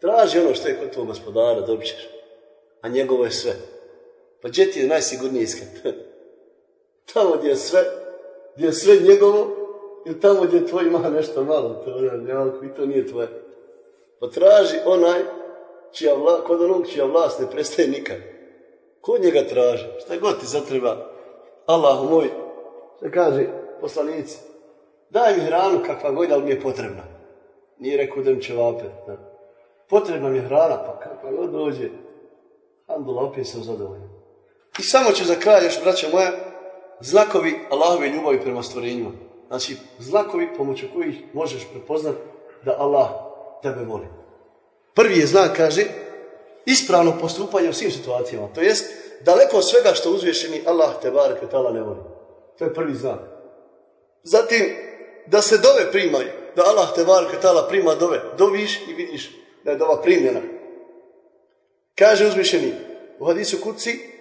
Traži ono što je kod tvojeg gospodara, dobit ćeš. A njegovo je sve. Pa gdje ti je najsigurniji iskat? tamo gdje je sve, gdje je sve njegovo, ili tamo gdje tvoj ima nešto malo, to je njalko i to nije tvoje. Pa traži onaj čija vla, kod onog čija vlast ne prestaje nikad. Kod njega traži, šta god ti zatreba. Allah moj, šta kaže poslanici, daj mi hranu kakva god, ali mi je potrebna. Nije rekao da mi će vape. Potrebna mi je hrana, pa kakva god dođe. Alhamdulillah, opet sam zadovoljan. I samo ću za kraj još, braća moja, znakovi Allahove ljubavi prema stvorenjima. Znači, znakovi pomoću kojih možeš prepoznat da Allah tebe voli. Prvi je znak, kaže, ispravno postupanje u svim situacijama. To jest, daleko od svega što uzvješeni Allah te barek ne voli. To je prvi znak. Zatim, da se dove primaju, da Allah te barek prima dove. Doviš i vidiš da je dova primljena. Kaže uzvišeni u hadisu kuci,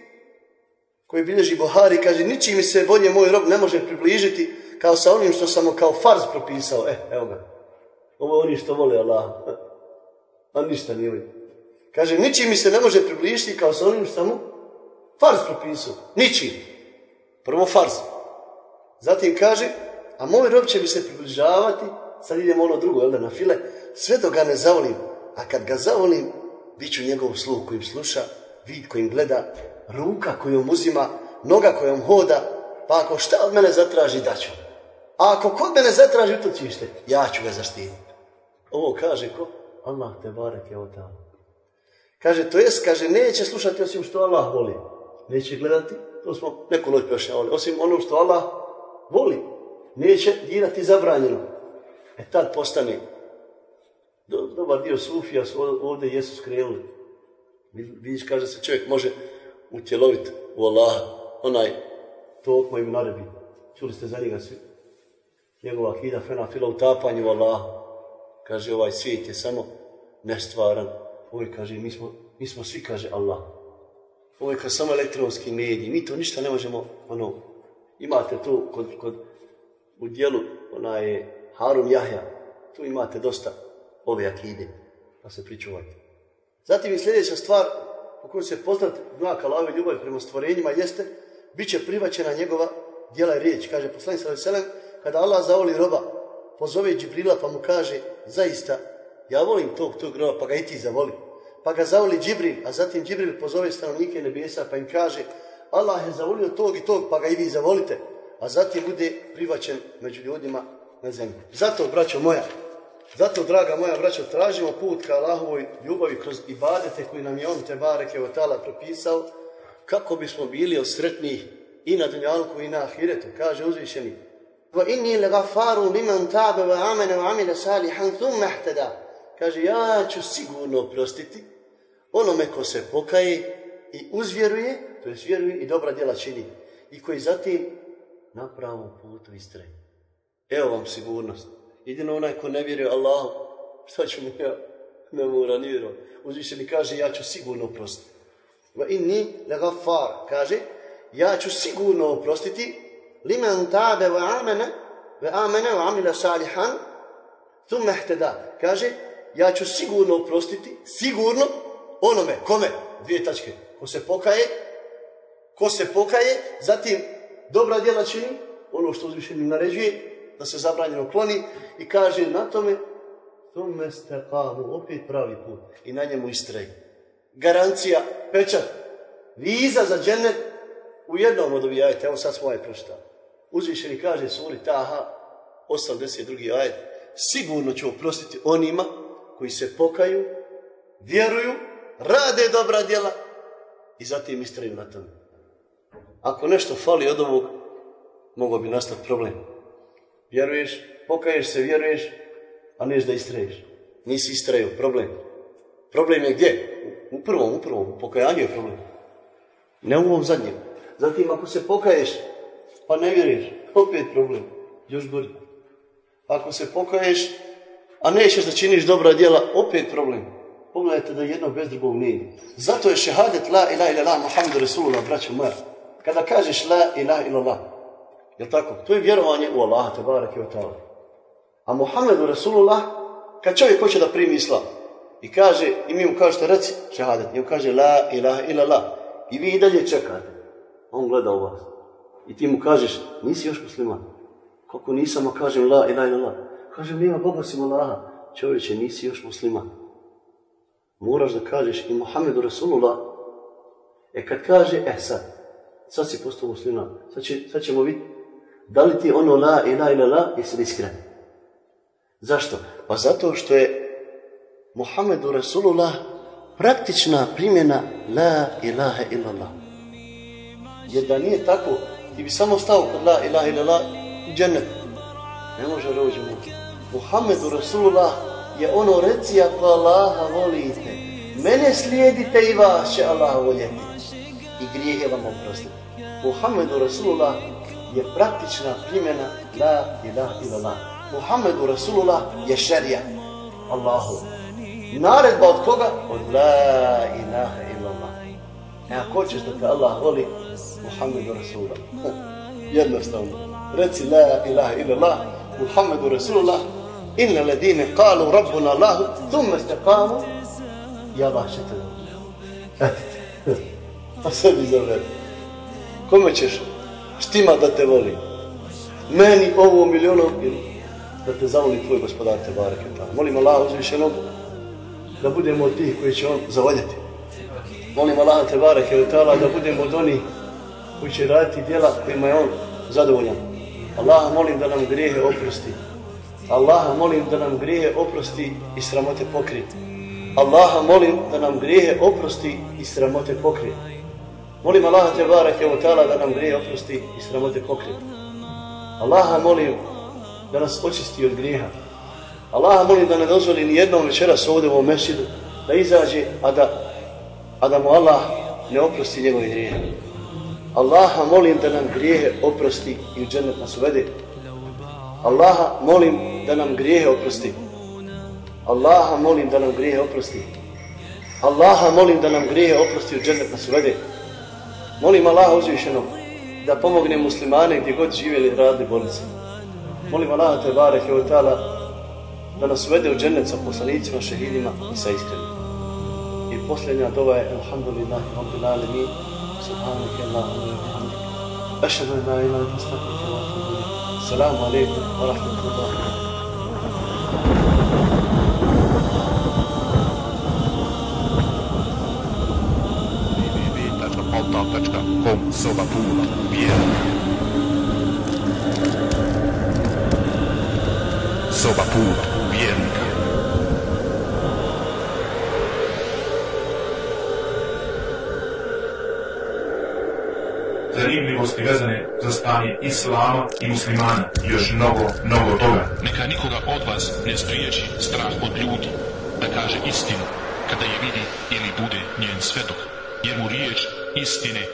koji bilježi Buhari, kaže, niči mi se volje moj rob ne može približiti kao sa onim što sam kao farz propisao. E, evo ga. Ovo oni što vole Allah. A ništa nije li. Kaže, ničim mi se ne može približiti kao sa onim što mu farz propisao. Ničim. Prvo farz. Zatim kaže, a moj rob će mi se približavati, sad idemo ono drugo, jel da, na file, sve dok ga ne zavolim. A kad ga zavolim, bit ću njegov sluh kojim sluša, vid kojim gleda, ruka kojom uzima, noga kojom hoda, pa ako šta od mene zatraži, daću. A ako kod mene zatraži utočište, ja ću ga zaštititi. Ovo kaže ko? Allah te barek je tamo. Kaže, to jest, kaže, neće slušati osim što Allah voli. Neće gledati, to smo neku noć pojašnjavali, osim ono što Allah voli. Neće dirati zabranjeno. E tad postane dobar dio sufija su ovdje jesu skrenuli. Vidiš, kaže se, čovjek može utjeloviti u Allaha, onaj to koji mu narebi. Čuli ste za njega svi? Njegova akida fena fila utapanju u Allaha. Kaže, ovaj svijet je samo nestvaran. Ovo kaže, mi smo, mi smo svi, kaže Allah. Ovo je samo elektronski mediji. Mi to ništa ne možemo, ono, imate tu kod, kod u dijelu, onaj Harun Jahja, tu imate dosta ove akide, pa se pričuvajte. Zatim i sljedeća stvar po kojoj se poznat znak Allahove ljubavi prema stvorenjima jeste, bit će privaćena njegova djela i riječ. Kaže poslanik sallallahu kada Allah zavoli roba, pozove Džibrila pa mu kaže, zaista, ja volim tog, tog roba, pa ga i ti zavoli. Pa ga zavoli Džibril, a zatim Džibril pozove stanovnike nebesa pa im kaže, Allah je zavolio tog i tog, pa ga i vi zavolite. A zatim bude privaćen među ljudima na zemlji. Zato, braćo moja, zato, draga moja braćo, tražimo put ka Allahovoj ljubavi kroz ibadete koji nam je On te bareke o tala propisao, kako bismo bili osretni i na dunjalku i na ahiretu. Kaže uzvišeni, وَإِنِّي لَغَفَارٌ لِمَنْ تَعْبَ وَعَمَنَ وَعَمِلَ صَالِحًا ثُمَّ احْتَدَى Kaže, ja ću sigurno oprostiti onome ko se pokaje i uzvjeruje, to je vjeruje i dobra djela čini, i koji zatim na pravom putu istraje. Evo vam sigurnost. Jedino onaj ko ne vjeruje Allahu, šta ću mu ja? Ne mora, ni vjerovati. Uzvišeni kaže, ja ću sigurno oprostiti. Va inni legafar, kaže, ja ću sigurno oprostiti liman tabe wa amene, wa amene wa amila salihan, thumme hteda. Kaže, ja ću sigurno oprostiti, sigurno, onome, kome? Dvije tačke. Ko se pokaje, ko se pokaje, zatim dobra djela čini, ono što uzvišeni naređuje, da se zabranjeno kloni i kaže na tome Thumme staqamu, opet pravi put. I na njemu istraj. Garancija, pečat, viza za džennet u jednom od ovih ajeta. Evo sad smo ovaj pročitali. Uzvišeni kaže suri Taha, 82. ajet. Sigurno ću oprostiti onima koji se pokaju, vjeruju, rade dobra djela i zatim istraju na tome. Ako nešto fali od ovog, mogao bi nastati problem. Vjeruješ, pokaješ se, vjeruješ, a neš da istraješ. Nisi istrajao, problem. Problem je gdje? U prvom, u prvom, u pokajanju je problem. Ne u ovom zadnjem. Zatim ako se pokaješ, pa ne vjeruješ, opet problem. Još gori. Ako se pokaješ, a nećeš da činiš dobra djela, opet problem. Pogledajte da jedno bez drugog ne ide. Zato je šehadet la ilaha illallah Muhammedu Rasulullah, braćo moja. Kada kažeš la ilaha illallah, jel tako? To je vjerovanje u Allaha, tabaraka wa ta'ala. A Muhammedu Rasulullah, kad čovjek hoće da primi islam i kaže, i mi mu kažete reci šehadet, i on kaže la ilaha illallah, i vi i dalje čekate. On gleda u vas. I ti mu kažeš, nisi još musliman. Kako nisam, a kažem la ilaha illallah. Kažem, nema Boga si Allaha. Čovječe, nisi još musliman. Moraš da kažeš i Muhammedu Rasulullah. E kad kaže, e sad, sad si postao musliman, sad, sad ćemo vidjeti da li ti ono la ilaha illallah jesi li iskren. Zašto? Pa zato što je Muhammedu Rasulullah praktična primjena la ilaha illallah. Jer da nije tako, ti bi samo stao kod la ilaha illallah u džennet. Ne može rođe muti. Muhammedu Rasulullah je ono reci ako Allaha volite. Mene slijedite i vas će Allah voljeti. I grijehe vam oprostiti. Muhammedu Rasulullah je praktična primjena la ilaha illallah. Muhammedu Rasulullah je šerija. Allahu. Naredba od koga? Od la ilaha illallah. E ako hoćeš da te Allah voli, Muhammedu Rasulullah. Jednostavno. Reci la ilaha illallah, Muhammedu Rasulullah, inna ladine kalu rabbuna Allahu, thumme steqamu, i Allah će te voli. Pa sebi zaveri. Kome ćeš štima da te voli? Meni ovo milionom ili da te zavoli tvoj gospodar te bareke tamo. Molim Allah uzvišenog da budemo od tih koji će on zavoljeti. Molim Allah te bareke tala da budemo od onih koji će raditi djela kojima je on zadovoljan. Allaha molim da nam grijehe oprosti. Allaha molim da nam grijehe oprosti i sramote pokrije. Allaha molim da nam grijehe oprosti i sramote pokrije. Molim Allaha te bareke o ta'ala da nam grijehe oprosti i sramote pokrije. Allaha molim da nas očisti od grijeha. Allaha molim da ne dozvoli ni jednom večeras ovdje u ovom da izađe, a da, a da mu Allah ne oprosti njegove grijehe. Allaha molim da nam grijehe oprosti i u džennet nas uvede. Allaha molim da nam grijehe oprosti. Allaha molim da nam grijehe oprosti. Allaha molim da nam grijehe oprosti u džennet nas uvede. Molim Allah uzvišenog da pomogne muslimane gdje god žive ili rade. Molim Allah te bareke tala da nas uvede u džennet sa poslanicima, šehidima i sa iskrenima. I posljednja dova je Alhamdulillahi Rabbil Alamin Subhanak Allahumma wa bihamdik Ashhadu an la ilaha. Assalamu alaykum wa rahmatullahi wa. www.paltal.com Soba Pula, vjernik. Soba Pula, vjernika. zanimljivosti vezane za stanje islama i muslimana. I još mnogo, mnogo toga. Neka nikoga od vas ne spriječi strah od ljudi da kaže istinu kada je vidi ili bude njen svedok, jer mu riječ istine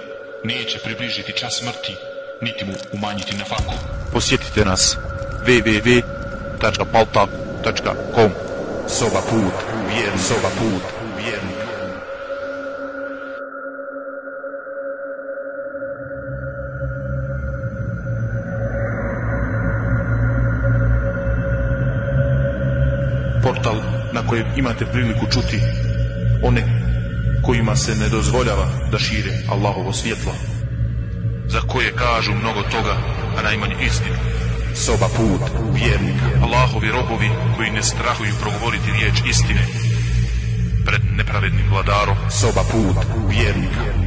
neće približiti čas smrti, niti mu umanjiti na faku. Posjetite nas www.paltak.com Soba put, vjer, soba put, vjernik. portal na kojem imate priliku čuti one kojima se ne dozvoljava da šire Allahovo svjetlo, za koje kažu mnogo toga, a najmanje istinu. Soba put vjernika. Allahovi robovi koji ne strahuju progovoriti riječ istine pred nepravednim vladarom. Soba put vjernika.